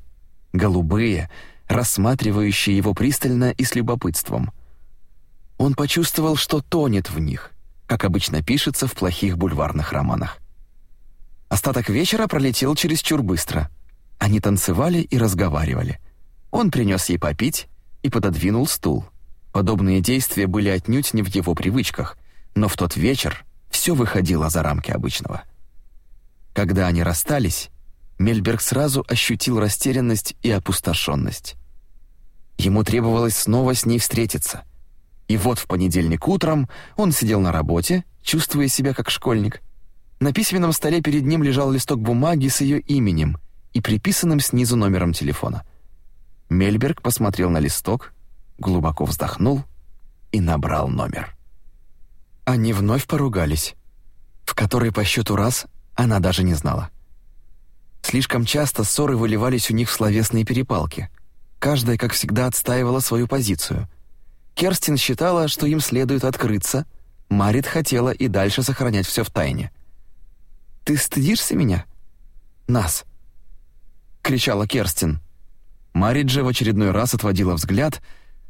голубые, рассматривающие его пристально и с любопытством. Он почувствовал, что тонет в них, как обычно пишется в плохих бульварных романах. Остаток вечера пролетел чересчур быстро. Они танцевали и разговаривали. Он принес ей попить, и пододвинул стул. Подобные действия были отнюдь не в его привычках, но в тот вечер все выходило за рамки обычного. Когда они расстались, Мельберг сразу ощутил растерянность и опустошенность. Ему требовалось снова с ней встретиться. И вот в понедельник утром он сидел на работе, чувствуя себя как школьник. На письменном столе перед ним лежал листок бумаги с ее именем и приписанным снизу номером телефона. Мельберг посмотрел на листок, глубоко вздохнул и набрал номер. Они вновь поругались, в который по счету раз она даже не знала. Слишком часто ссоры выливались у них в словесные перепалки. Каждая, как всегда, отстаивала свою позицию. Керстин считала, что им следует открыться, Марит хотела и дальше сохранять все в тайне. «Ты стыдишься меня?» «Нас!» — кричала Керстин. Марит же в очередной раз отводила взгляд,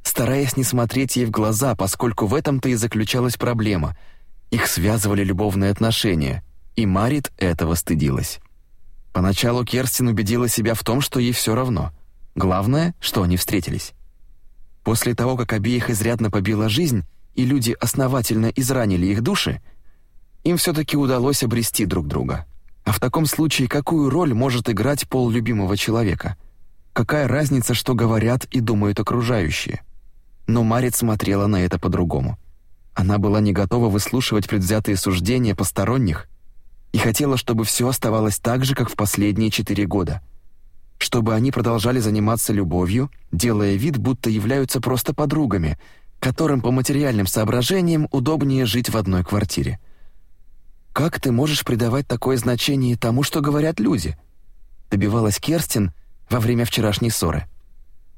стараясь не смотреть ей в глаза, поскольку в этом-то и заключалась проблема. Их связывали любовные отношения, и Марит этого стыдилась. Поначалу Керстин убедила себя в том, что ей все равно. Главное, что они встретились. После того, как обеих изрядно побила жизнь, и люди основательно изранили их души, им все-таки удалось обрести друг друга. А в таком случае какую роль может играть пол любимого человека? Какая разница, что говорят и думают окружающие? Но Марит смотрела на это по-другому. Она была не готова выслушивать предвзятые суждения посторонних и хотела, чтобы все оставалось так же, как в последние четыре года. Чтобы они продолжали заниматься любовью, делая вид, будто являются просто подругами, которым по материальным соображениям удобнее жить в одной квартире. «Как ты можешь придавать такое значение тому, что говорят люди?» добивалась Керстин во время вчерашней ссоры.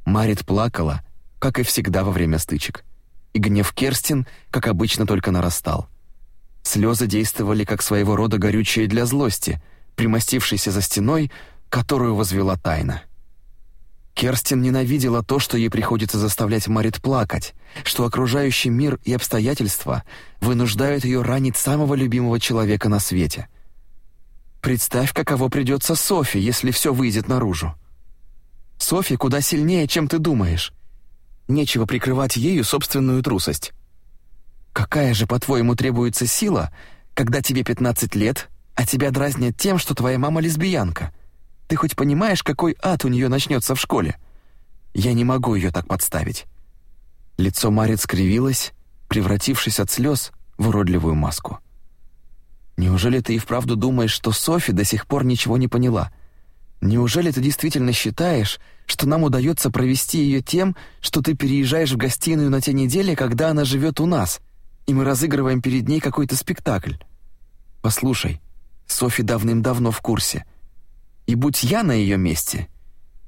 Марит плакала, как и всегда во время стычек. И гнев Керстин, как обычно, только нарастал. Слезы действовали как своего рода горючее для злости, примостившейся за стеной, которую возвела тайна. Керстин ненавидела то, что ей приходится заставлять Марит плакать, что окружающий мир и обстоятельства вынуждают ее ранить самого любимого человека на свете. Представь, каково придется Софи, если все выйдет наружу. Софи куда сильнее, чем ты думаешь. Нечего прикрывать ею собственную трусость. Какая же, по-твоему, требуется сила, когда тебе 15 лет, а тебя дразнят тем, что твоя мама лесбиянка? Ты хоть понимаешь, какой ад у нее начнется в школе? Я не могу ее так подставить». Лицо Марит скривилось, превратившись от слез в уродливую маску. «Неужели ты и вправду думаешь, что Софи до сих пор ничего не поняла? Неужели ты действительно считаешь, что нам удается провести ее тем, что ты переезжаешь в гостиную на те недели, когда она живет у нас, и мы разыгрываем перед ней какой-то спектакль. Послушай, Софи давным-давно в курсе. И будь я на ее месте,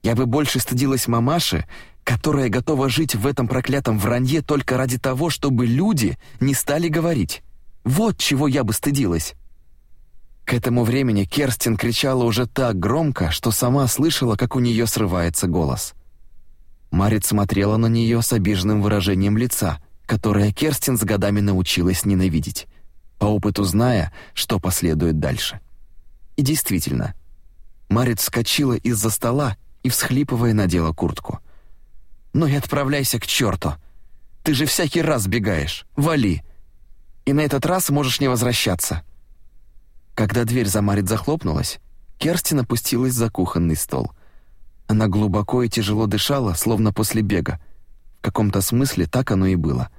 я бы больше стыдилась мамаши, которая готова жить в этом проклятом вранье только ради того, чтобы люди не стали говорить. Вот чего я бы стыдилась. К этому времени Керстин кричала уже так громко, что сама слышала, как у нее срывается голос. Марит смотрела на нее с обиженным выражением лица, которое Керстин с годами научилась ненавидеть, по опыту зная, что последует дальше. И действительно, Марит вскочила из-за стола и, всхлипывая, надела куртку. «Ну и отправляйся к черту! Ты же всякий раз сбегаешь! Вали! И на этот раз можешь не возвращаться!» Когда дверь за Марит захлопнулась, Керстин опустилась за кухонный стол. Она глубоко и тяжело дышала, словно после бега. В каком-то смысле так оно и было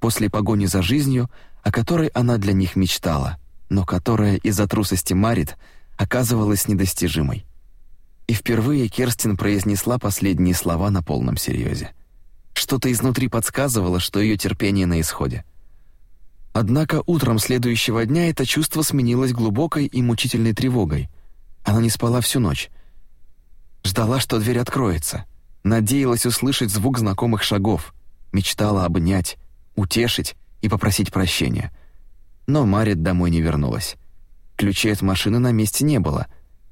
после погони за жизнью, о которой она для них мечтала, но которая из-за трусости Марит оказывалась недостижимой. И впервые Керстин произнесла последние слова на полном серьезе. Что-то изнутри подсказывало, что ее терпение на исходе. Однако утром следующего дня это чувство сменилось глубокой и мучительной тревогой. Она не спала всю ночь. Ждала, что дверь откроется. Надеялась услышать звук знакомых шагов. Мечтала обнять, утешить и попросить прощения. Но Марит домой не вернулась. Ключей от машины на месте не было.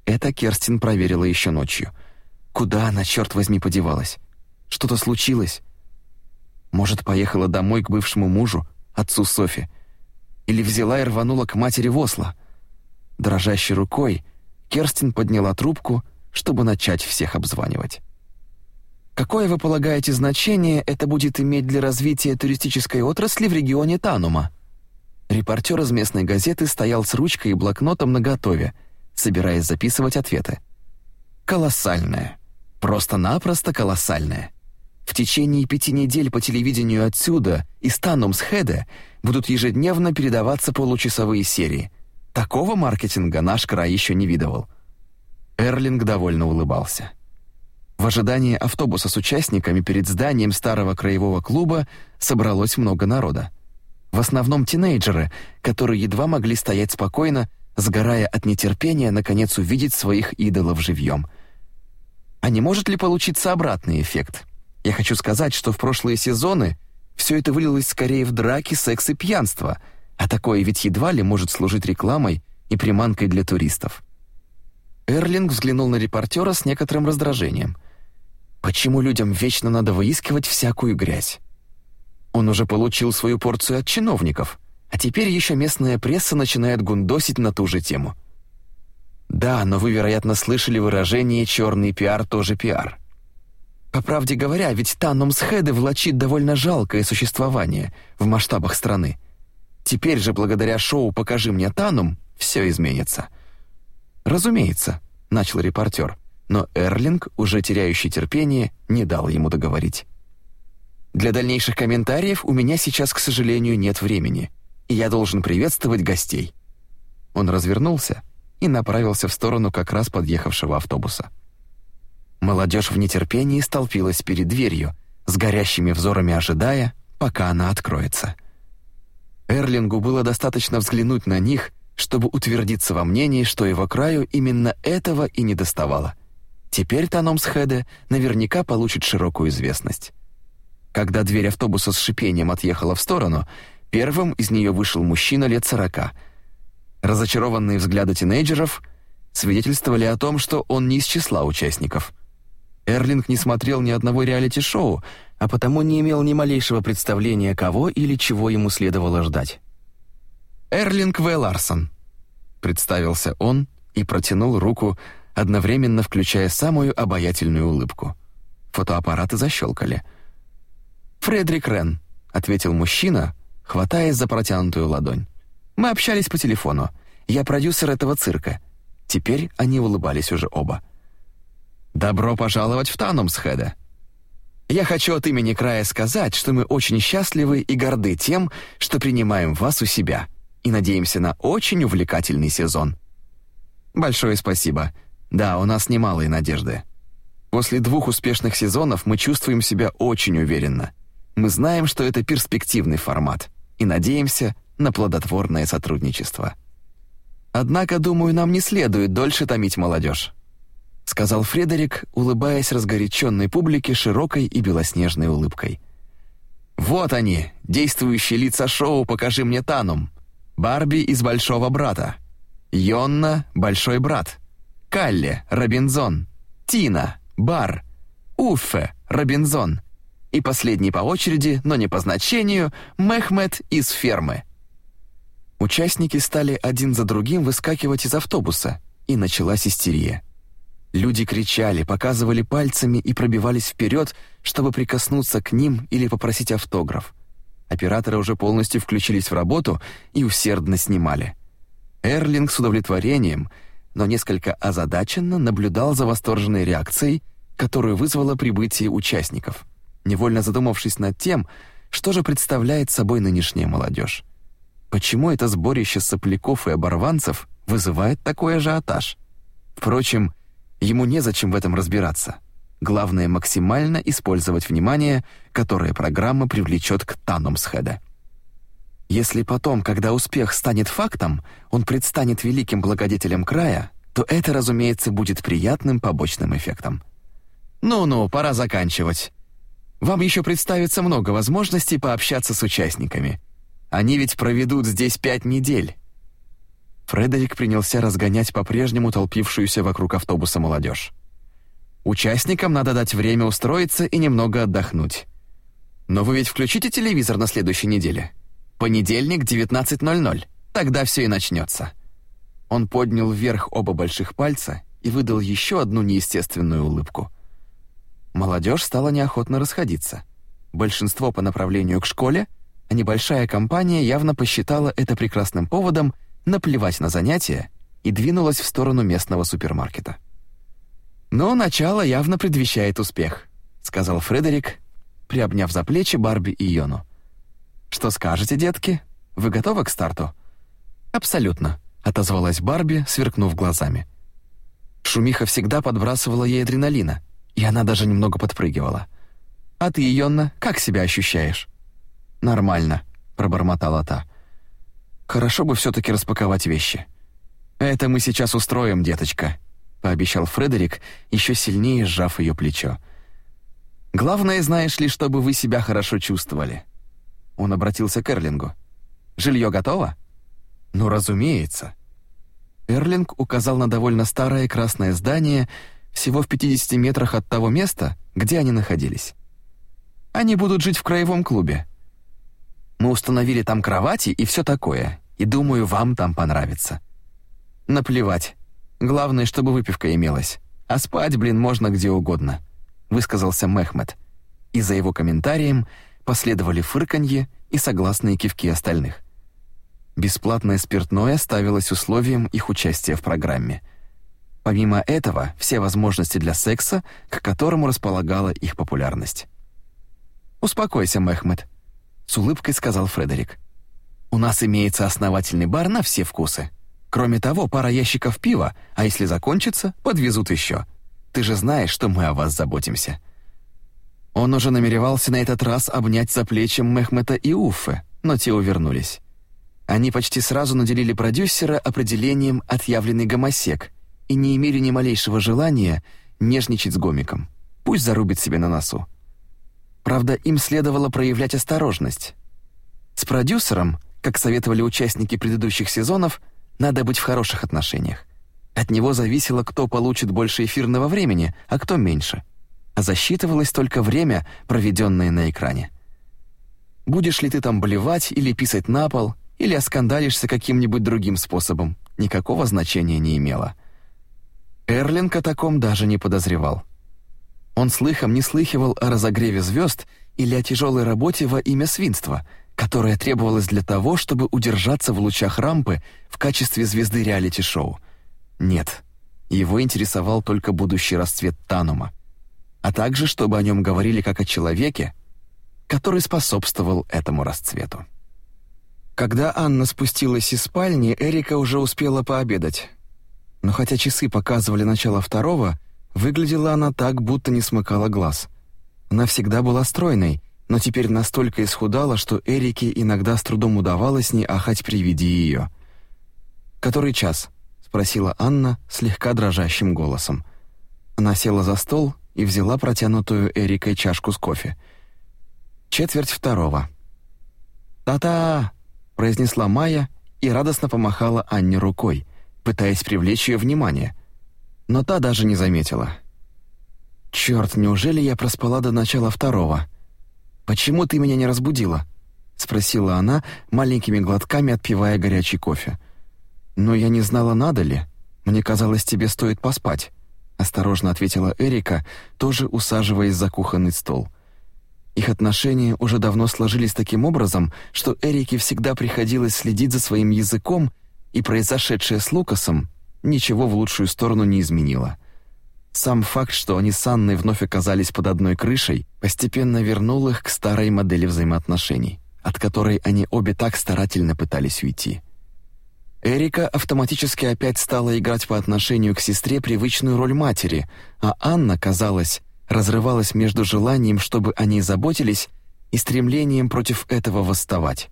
Это Керстин проверила еще ночью. Куда она, черт возьми, подевалась? Что-то случилось? Может, поехала домой к бывшему мужу, отцу Софи? Или взяла и рванула к матери в Осло? Дрожащей рукой Керстин подняла трубку, чтобы начать всех обзванивать. Какое вы полагаете значение это будет иметь для развития туристической отрасли в регионе Танума? Репортер из местной газеты стоял с ручкой и блокнотом наготове, собираясь записывать ответы. Колоссальное. Просто-напросто колоссальное. В течение пяти недель по телевидению отсюда, из Танумсхеда, будут ежедневно передаваться получасовые серии. Такого маркетинга наш край еще не видывал. Эрлинг довольно улыбался. В ожидании автобуса с участниками перед зданием старого краевого клуба собралось много народа. В основном тинейджеры, которые едва могли стоять спокойно, сгорая от нетерпения наконец увидеть своих идолов живьем. А не может ли получиться обратный эффект? Я хочу сказать, что в прошлые сезоны все это вылилось скорее в драки, секс и пьянство, а такое ведь едва ли может служить рекламой и приманкой для туристов. Эрлинг взглянул на репортера с некоторым раздражением. Почему людям вечно надо выискивать всякую грязь? Он уже получил свою порцию от чиновников, а теперь еще местная пресса начинает гундосить на ту же тему. Да, но вы, вероятно, слышали выражение «черный пиар тоже пиар». По правде говоря, ведь Таннумсхеде влачит довольно жалкое существование в масштабах страны. Теперь же, благодаря шоу «Покажи мне Танум», все изменится. «Разумеется», — начал репортер, но Эрлинг, уже теряющий терпение, не дал ему договорить. «Для дальнейших комментариев у меня сейчас, к сожалению, нет времени, и я должен приветствовать гостей». Он развернулся и направился в сторону как раз подъехавшего автобуса. Молодежь в нетерпении столпилась перед дверью, с горящими взорами ожидая, пока она откроется. Эрлингу было достаточно взглянуть на них, чтобы утвердиться во мнении, что его краю именно этого и не доставало. Теперь Таномсхеде наверняка получит широкую известность. Когда дверь автобуса с шипением отъехала в сторону, первым из нее вышел мужчина лет сорока. Разочарованные взгляды тинейджеров свидетельствовали о том, что он не из числа участников. Эрлинг не смотрел ни одного реалити-шоу, а потому не имел ни малейшего представления, кого или чего ему следовало ждать. «Эрлинг В. Ларсон», — представился он и протянул руку, одновременно включая самую обаятельную улыбку. Фотоаппараты защелкали. «Фредерик Рен», — ответил мужчина, хватаясь за протянутую ладонь. «Мы общались по телефону. Я продюсер этого цирка». Теперь они улыбались уже оба. «Добро пожаловать в Танумсхеда», я хочу от имени края сказать, что мы очень счастливы и горды тем, что принимаем вас у себя и надеемся на очень увлекательный сезон. Большое спасибо. Да, у нас немалые надежды. После двух успешных сезонов мы чувствуем себя очень уверенно. Мы знаем, что это перспективный формат и надеемся на плодотворное сотрудничество. Однако, думаю, нам не следует дольше томить молодежь, сказал Фредерик, улыбаясь разгоряченной публике широкой и белоснежной улыбкой. Вот они, действующие лица шоу «Покажи мне Танум», Барби из «Большого брата», Йонна — «Большой брат», Калле — «Робинзон», Тина — «Бар», Уффе — «Робинзон» и последний по очереди, но не по значению, Мехмед из «Фермы». Участники стали один за другим выскакивать из автобуса, и началась истерия. Люди кричали, показывали пальцами и пробивались вперед, чтобы прикоснуться к ним или попросить автограф. Операторы уже полностью включились в работу и усердно снимали. Эрлинг с удовлетворением, но несколько озадаченно наблюдал за восторженной реакцией, которую вызвало прибытие участников, невольно задумавшись над тем, что же представляет собой нынешняя молодежь. Почему это сборище сопляков и оборванцев вызывает такой ажиотаж? Впрочем, ему незачем в этом разбираться. Главное максимально использовать внимание, которое программа привлечет к Танумсхеде. Если потом, когда успех станет фактом, он предстанет великим благодетелем края, то это, разумеется, будет приятным побочным эффектом. Ну-ну, пора заканчивать. Вам еще представится много возможностей пообщаться с участниками. Они ведь проведут здесь пять недель. Фредерик принялся разгонять по-прежнему толпившуюся вокруг автобуса молодежь. Участникам надо дать время устроиться и немного отдохнуть. Но вы ведь включите телевизор на следующей неделе. Понедельник, 19.00. Тогда все и начнется. Он поднял вверх оба больших пальца и выдал еще одну неестественную улыбку. Молодежь стала неохотно расходиться. Большинство по направлению к школе, а небольшая компания явно посчитала это прекрасным поводом наплевать на занятия и двинулась в сторону местного супермаркета. «Но начало явно предвещает успех», — сказал Фредерик, приобняв за плечи Барби и Йону. «Что скажете, детки? Вы готовы к старту?» «Абсолютно», — отозвалась Барби, сверкнув глазами. Шумиха всегда подбрасывала ей адреналина, и она даже немного подпрыгивала. «А ты, Йонна, как себя ощущаешь?» «Нормально», — пробормотала та. «Хорошо бы все таки распаковать вещи». «Это мы сейчас устроим, деточка», — пообещал Фредерик, еще сильнее сжав ее плечо. «Главное, знаешь ли, чтобы вы себя хорошо чувствовали». Он обратился к Эрлингу. «Жилье готово?» «Ну, разумеется». Эрлинг указал на довольно старое красное здание всего в 50 метрах от того места, где они находились. «Они будут жить в краевом клубе. Мы установили там кровати и все такое, и думаю, вам там понравится». «Наплевать. Главное, чтобы выпивка имелась. А спать, блин, можно где угодно», — высказался Мехмед. И за его комментарием последовали фырканье и согласные кивки остальных. Бесплатное спиртное ставилось условием их участия в программе. Помимо этого, все возможности для секса, к которому располагала их популярность. «Успокойся, Мехмед», — с улыбкой сказал Фредерик. «У нас имеется основательный бар на все вкусы. Кроме того, пара ящиков пива, а если закончится, подвезут еще. Ты же знаешь, что мы о вас заботимся». Он уже намеревался на этот раз обнять за плечи Мехмета и Уффе, но те увернулись. Они почти сразу наделили продюсера определением «отъявленный гомосек» и не имели ни малейшего желания нежничать с гомиком. Пусть зарубит себе на носу. Правда, им следовало проявлять осторожность. С продюсером, как советовали участники предыдущих сезонов, надо быть в хороших отношениях. От него зависело, кто получит больше эфирного времени, а кто меньше. А засчитывалось только время, проведенное на экране. Будешь ли ты там блевать или писать на пол, или оскандалишься каким-нибудь другим способом, никакого значения не имело. Эрлинг о таком даже не подозревал. Он слыхом не слыхивал о разогреве звезд или о тяжелой работе во имя свинства, которая требовалась для того, чтобы удержаться в лучах рампы в качестве звезды реалити-шоу. Нет, его интересовал только будущий расцвет Танума, а также чтобы о нем говорили как о человеке, который способствовал этому расцвету. Когда Анна спустилась из спальни, Эрика уже успела пообедать. Но хотя часы показывали начало второго, выглядела она так, будто не смыкала глаз. Она всегда была стройной, но теперь настолько исхудала, что Эрике иногда с трудом удавалось не ахать при виде ее. «Который час?» — спросила Анна слегка дрожащим голосом. Она села за стол и взяла протянутую Эрикой чашку с кофе. «Четверть второго». «Та-та!» — произнесла Майя и радостно помахала Анне рукой, пытаясь привлечь ее внимание. Но та даже не заметила. «Черт, неужели я проспала до начала второго? Почему ты меня не разбудила?» — спросила она, маленькими глотками отпивая горячий кофе. «Но я не знала, надо ли. Мне казалось, тебе стоит поспать», — осторожно ответила Эрика, тоже усаживаясь за кухонный стол. Их отношения уже давно сложились таким образом, что Эрике всегда приходилось следить за своим языком, и произошедшее с Лукасом ничего в лучшую сторону не изменило. Сам факт, что они с Анной вновь оказались под одной крышей, постепенно вернул их к старой модели взаимоотношений, от которой они обе так старательно пытались уйти. Эрика автоматически опять стала играть по отношению к сестре привычную роль матери, а Анна, казалось, разрывалась между желанием, чтобы о ней заботились, и стремлением против этого восставать.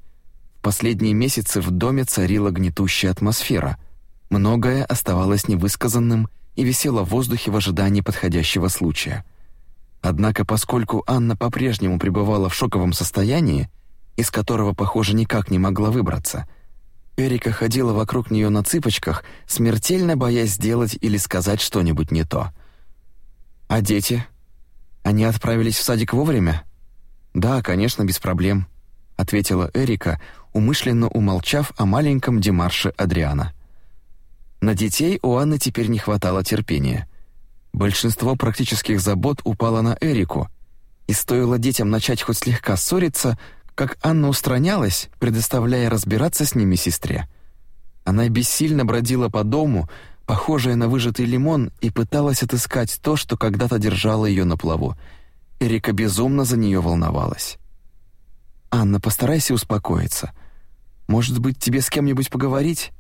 Последние месяцы в доме царила гнетущая атмосфера. Многое оставалось невысказанным и висело в воздухе в ожидании подходящего случая. Однако, поскольку Анна по-прежнему пребывала в шоковом состоянии, из которого, похоже, никак не могла выбраться, Эрика ходила вокруг нее на цыпочках, смертельно боясь сделать или сказать что-нибудь не то. «А дети?» Они отправились в садик вовремя? Да, конечно, без проблем, ответила Эрика, умышленно умолчав о маленьком демарше Адриана. На детей у Анны теперь не хватало терпения. Большинство практических забот упало на Эрику, и стоило детям начать хоть слегка ссориться, как Анна устранялась, предоставляя разбираться с ними сестре. Она бессильно бродила по дому, похожая на выжатый лимон, и пыталась отыскать то, что когда-то держало ее на плаву. Эрика безумно за нее волновалась. «Анна, постарайся успокоиться. Может быть, тебе с кем-нибудь поговорить?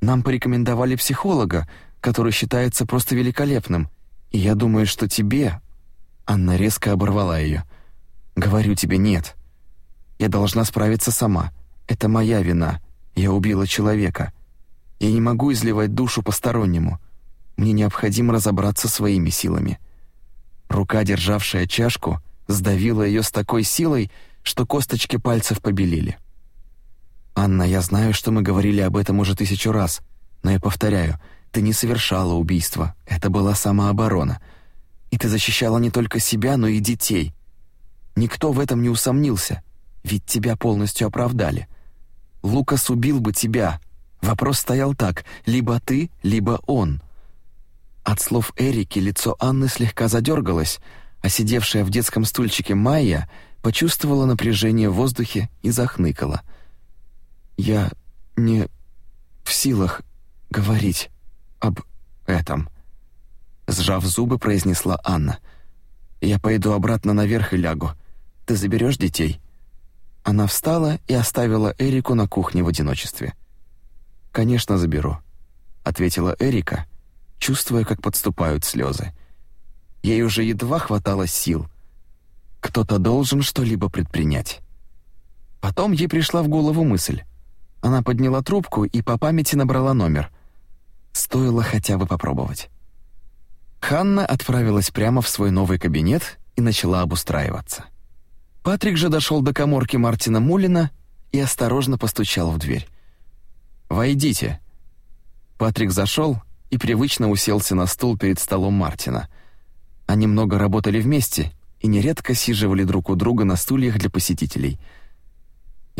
Нам порекомендовали психолога, который считается просто великолепным, и я думаю, что тебе...» Анна резко оборвала ее. «Говорю тебе, нет. Я должна справиться сама. Это моя вина. Я убила человека. Я не могу изливать душу постороннему. Мне необходимо разобраться своими силами». Рука, державшая чашку, сдавила ее с такой силой, что косточки пальцев побелели. «Анна, я знаю, что мы говорили об этом уже тысячу раз, но я повторяю, ты не совершала убийство, это была самооборона. И ты защищала не только себя, но и детей. Никто в этом не усомнился, ведь тебя полностью оправдали. Лукас убил бы тебя. Вопрос стоял так, либо ты, либо он». От слов Эрики лицо Анны слегка задергалось, а сидевшая в детском стульчике Майя почувствовала напряжение в воздухе и захныкала. «Я не в силах говорить об этом», — сжав зубы, произнесла Анна. «Я пойду обратно наверх и лягу. Ты заберешь детей?» Она встала и оставила Эрику на кухне в одиночестве. «Конечно, заберу», — ответила Эрика, чувствуя, как подступают слезы. Ей уже едва хватало сил. Кто-то должен что-либо предпринять. Потом ей пришла в голову мысль. Она подняла трубку и по памяти набрала номер. Стоило хотя бы попробовать. Ханна отправилась прямо в свой новый кабинет и начала обустраиваться. Патрик же дошел до коморки Мартина Мулина и осторожно постучал в дверь. «Войдите». Патрик зашел и привычно уселся на стул перед столом Мартина. Они много работали вместе и нередко сиживали друг у друга на стульях для посетителей.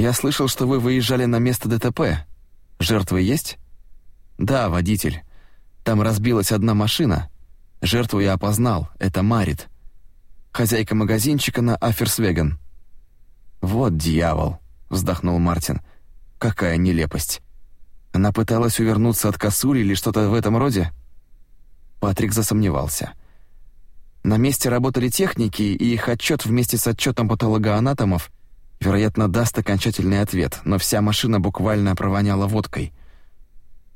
«Я слышал, что вы выезжали на место ДТП. Жертвы есть?» «Да, водитель. Там разбилась одна машина. Жертву я опознал. Это Марит хозяйка магазинчика на Аферсвеген. «Вот дьявол», — вздохнул Мартин. «Какая нелепость. Она пыталась увернуться от косули или что-то в этом роде?» Патрик засомневался. На месте работали техники, и их отчет вместе с отчетом патологоанатомов, вероятно, даст окончательный ответ, но вся машина буквально провоняла водкой.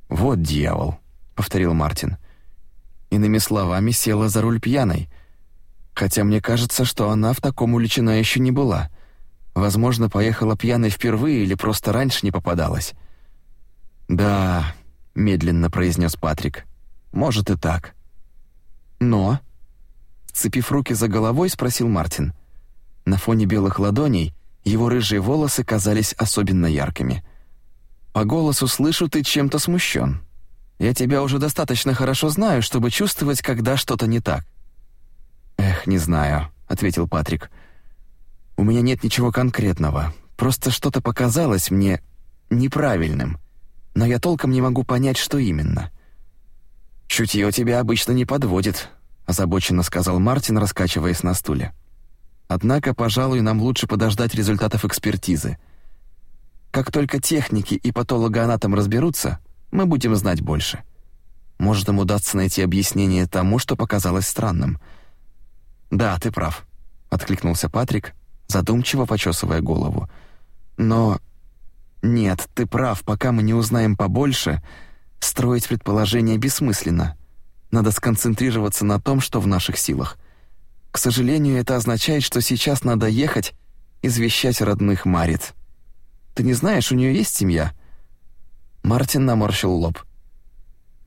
«Вот дьявол», — повторил Мартин. Иными словами, села за руль пьяной — Хотя мне кажется, что она в таком увлечена еще не была. Возможно, поехала пьяной впервые или просто раньше не попадалась. «Да», — медленно произнес Патрик, — «может и так». «Но...» Сцепив руки за головой, спросил Мартин. На фоне белых ладоней его рыжие волосы казались особенно яркими. «По голосу слышу, ты чем-то смущен. Я тебя уже достаточно хорошо знаю, чтобы чувствовать, когда что-то не так. «Эх, не знаю», — ответил Патрик. «У меня нет ничего конкретного. Просто что-то показалось мне неправильным. Но я толком не могу понять, что именно». «Чутье тебя обычно не подводит», — озабоченно сказал Мартин, раскачиваясь на стуле. «Однако, пожалуй, нам лучше подождать результатов экспертизы. Как только техники и патологоанатом разберутся, мы будем знать больше. Может, им удастся найти объяснение тому, что показалось странным». «Да, ты прав», — откликнулся Патрик, задумчиво почесывая голову. «Но...» «Нет, ты прав, пока мы не узнаем побольше, строить предположения бессмысленно. Надо сконцентрироваться на том, что в наших силах. К сожалению, это означает, что сейчас надо ехать извещать родных Марит. Ты не знаешь, у нее есть семья?» Мартин наморщил лоб.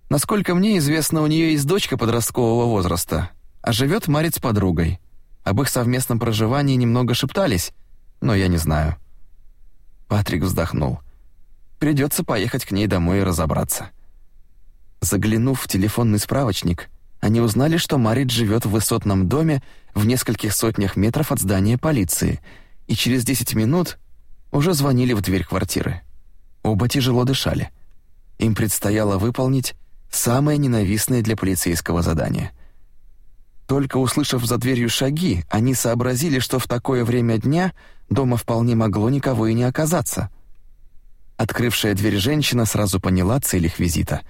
«Насколько мне известно, у нее есть дочка подросткового возраста, а живет Марит с подругой. Об их совместном проживании немного шептались, но я не знаю». Патрик вздохнул. «Придется поехать к ней домой и разобраться». Заглянув в телефонный справочник, они узнали, что Марит живет в высотном доме в нескольких сотнях метров от здания полиции, и через 10 минут уже звонили в дверь квартиры. Оба тяжело дышали. Им предстояло выполнить самое ненавистное для полицейского задание — Только услышав за дверью шаги, они сообразили, что в такое время дня дома вполне могло никого и не оказаться. Открывшая дверь женщина сразу поняла цель их визита.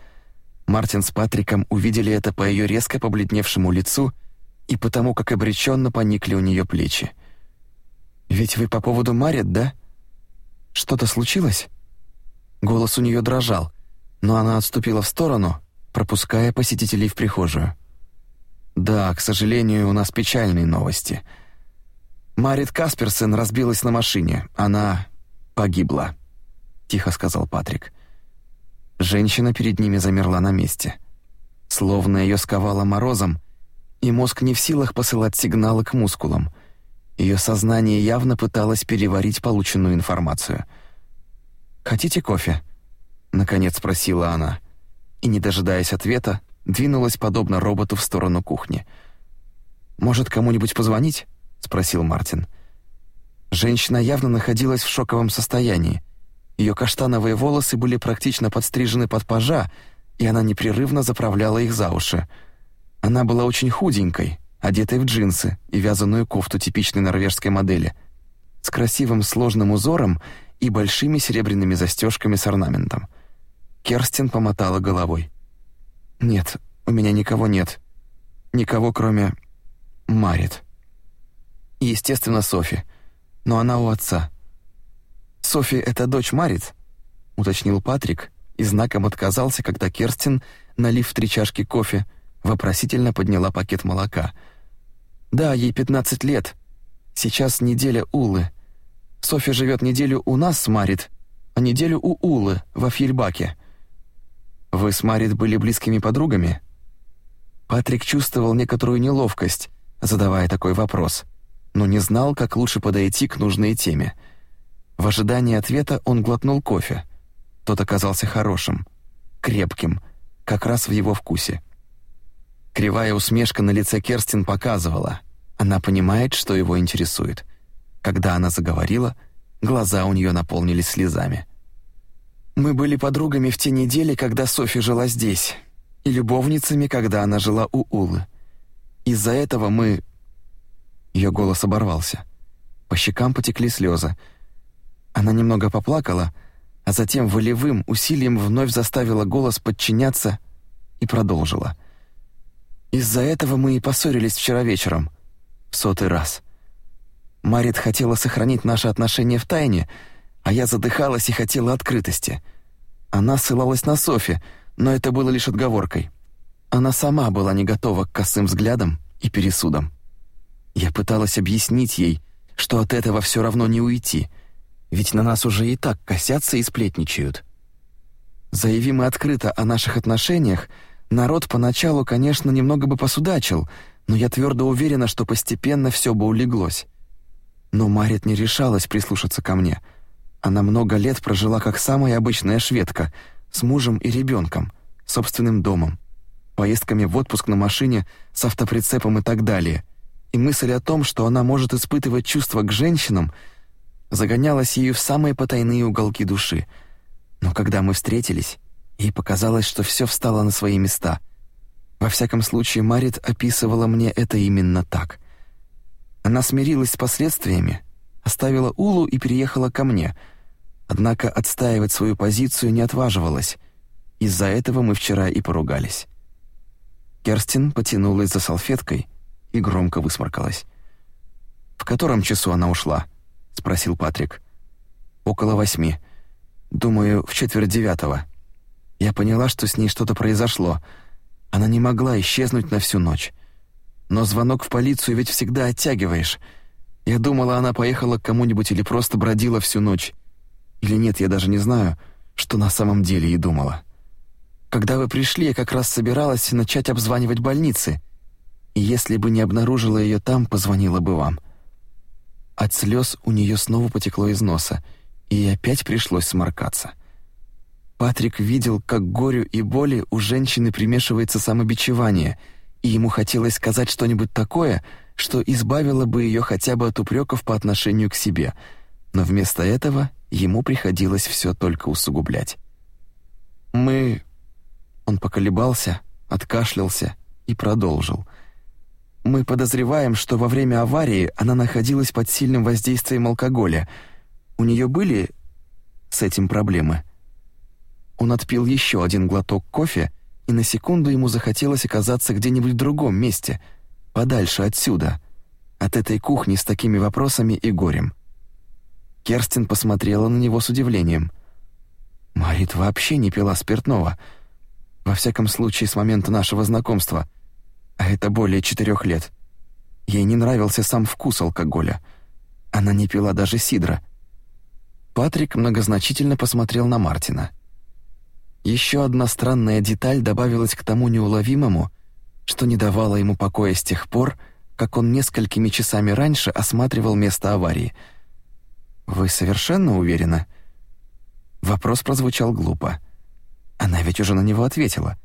Мартин с Патриком увидели это по ее резко побледневшему лицу и потому, как обреченно поникли у нее плечи. «Ведь вы по поводу Марит, да? Что-то случилось?» Голос у нее дрожал, но она отступила в сторону, пропуская посетителей в прихожую. «Да, к сожалению, у нас печальные новости. Марит Касперсен разбилась на машине. Она погибла», — тихо сказал Патрик. Женщина перед ними замерла на месте. Словно ее сковало морозом, и мозг не в силах посылать сигналы к мускулам. Ее сознание явно пыталось переварить полученную информацию. «Хотите кофе?» — наконец спросила она. И, не дожидаясь ответа, двинулась подобно роботу в сторону кухни. «Может, кому-нибудь позвонить?» — спросил Мартин. Женщина явно находилась в шоковом состоянии. Ее каштановые волосы были практично подстрижены под пажа, и она непрерывно заправляла их за уши. Она была очень худенькой, одетой в джинсы и вязаную кофту типичной норвежской модели, с красивым сложным узором и большими серебряными застежками с орнаментом. Керстин помотала головой. «Нет, у меня никого нет. Никого, кроме... Марит. И, естественно, Софи. Но она у отца». «Софи — это дочь Марит?» — уточнил Патрик и знаком отказался, когда Керстин, налив в три чашки кофе, вопросительно подняла пакет молока. «Да, ей 15 лет. Сейчас неделя Улы. Софи живет неделю у нас с Марит, а неделю у Улы во Фьельбаке. Вы с Марит были близкими подругами?» Патрик чувствовал некоторую неловкость, задавая такой вопрос, но не знал, как лучше подойти к нужной теме. В ожидании ответа он глотнул кофе. Тот оказался хорошим, крепким, как раз в его вкусе. Кривая усмешка на лице Керстин показывала, она понимает, что его интересует. Когда она заговорила, глаза у нее наполнились слезами. Мы были подругами в те недели, когда Софи жила здесь, и любовницами, когда она жила у Улы. Из-за этого мы...» Ее голос оборвался. По щекам потекли слезы. Она немного поплакала, а затем волевым усилием вновь заставила голос подчиняться и продолжила. «Из-за этого мы и поссорились вчера вечером. В сотый раз. Марит хотела сохранить наши отношения в тайне, — а я задыхалась и хотела открытости. Она ссылалась на Софи, но это было лишь отговоркой. Она сама была не готова к косым взглядам и пересудам. Я пыталась объяснить ей, что от этого все равно не уйти, ведь на нас уже и так косятся и сплетничают. Заяви мы открыто о наших отношениях, народ поначалу, конечно, немного бы посудачил, но я твердо уверена, что постепенно все бы улеглось. Но Марит не решалась прислушаться ко мне — она много лет прожила как самая обычная шведка, с мужем и ребенком, собственным домом, поездками в отпуск на машине с автоприцепом и так далее. И мысль о том, что она может испытывать чувства к женщинам, загонялась ею в самые потайные уголки души. Но когда мы встретились, ей показалось, что все встало на свои места. Во всяком случае, Марит описывала мне это именно так. Она смирилась с последствиями, оставила Улу и переехала ко мне. Однако отстаивать свою позицию не отваживалась. Из-за этого мы вчера и поругались. Керстин потянулась за салфеткой и громко высморкалась. «В котором часу она ушла?» — спросил Патрик. «Около восьми. Думаю, в четверть девятого. Я поняла, что с ней что-то произошло. Она не могла исчезнуть на всю ночь. Но звонок в полицию ведь всегда оттягиваешь — я думала, она поехала к кому-нибудь или просто бродила всю ночь. Или нет, я даже не знаю, что на самом деле и думала. Когда вы пришли, я как раз собиралась начать обзванивать больницы, и если бы не обнаружила ее там, позвонила бы вам. От слез у нее снова потекло из носа, и опять пришлось сморкаться. Патрик видел, как горю и боли у женщины примешивается самобичевание, и ему хотелось сказать что-нибудь такое — что избавило бы ее хотя бы от упреков по отношению к себе, но вместо этого ему приходилось все только усугублять. «Мы...» Он поколебался, откашлялся и продолжил. Мы подозреваем, что во время аварии она находилась под сильным воздействием алкоголя. У нее были с этим проблемы?» Он отпил еще один глоток кофе, и на секунду ему захотелось оказаться где-нибудь в другом месте, подальше отсюда, от этой кухни с такими вопросами и горем. Керстин посмотрела на него с удивлением. «Марит вообще не пила спиртного. Во всяком случае, с момента нашего знакомства. А это более четырех лет. Ей не нравился сам вкус алкоголя. Она не пила даже сидра». Патрик многозначительно посмотрел на Мартина. Еще одна странная деталь добавилась к тому неуловимому, что не давало ему покоя с тех пор, как он несколькими часами раньше осматривал место аварии. «Вы совершенно уверены?» Вопрос прозвучал глупо. Она ведь уже на него ответила.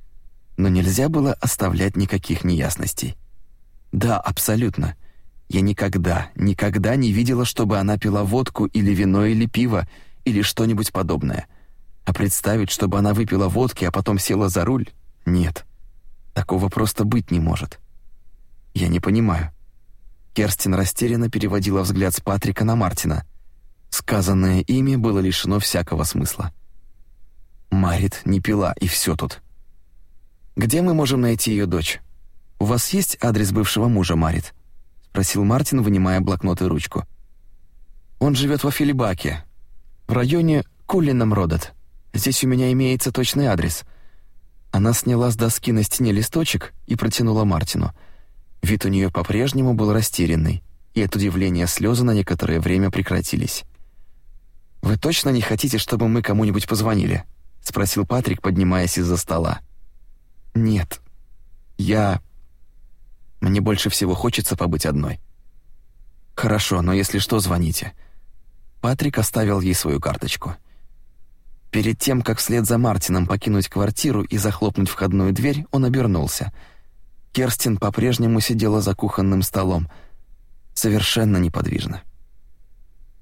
Но нельзя было оставлять никаких неясностей. «Да, абсолютно. Я никогда, никогда не видела, чтобы она пила водку или вино или пиво или что-нибудь подобное. А представить, чтобы она выпила водки, а потом села за руль? Нет. Такого просто быть не может. Я не понимаю. Керстин растерянно переводила взгляд с Патрика на Мартина. Сказанное ими было лишено всякого смысла. Марит не пила, и все тут. «Где мы можем найти ее дочь? У вас есть адрес бывшего мужа, Марит?» — спросил Мартин, вынимая блокнот и ручку. «Он живет во Филибаке, в районе Кулином-Родот. Здесь у меня имеется точный адрес». Она сняла с доски на стене листочек и протянула Мартину. Вид у нее по-прежнему был растерянный, и от удивления слезы на некоторое время прекратились. «Вы точно не хотите, чтобы мы кому-нибудь позвонили?» — спросил Патрик, поднимаясь из-за стола. «Нет. Я... Мне больше всего хочется побыть одной». «Хорошо, но если что, звоните». Патрик оставил ей свою карточку. Перед тем, как вслед за Мартином покинуть квартиру и захлопнуть входную дверь, он обернулся. Керстин по-прежнему сидела за кухонным столом, совершенно неподвижно.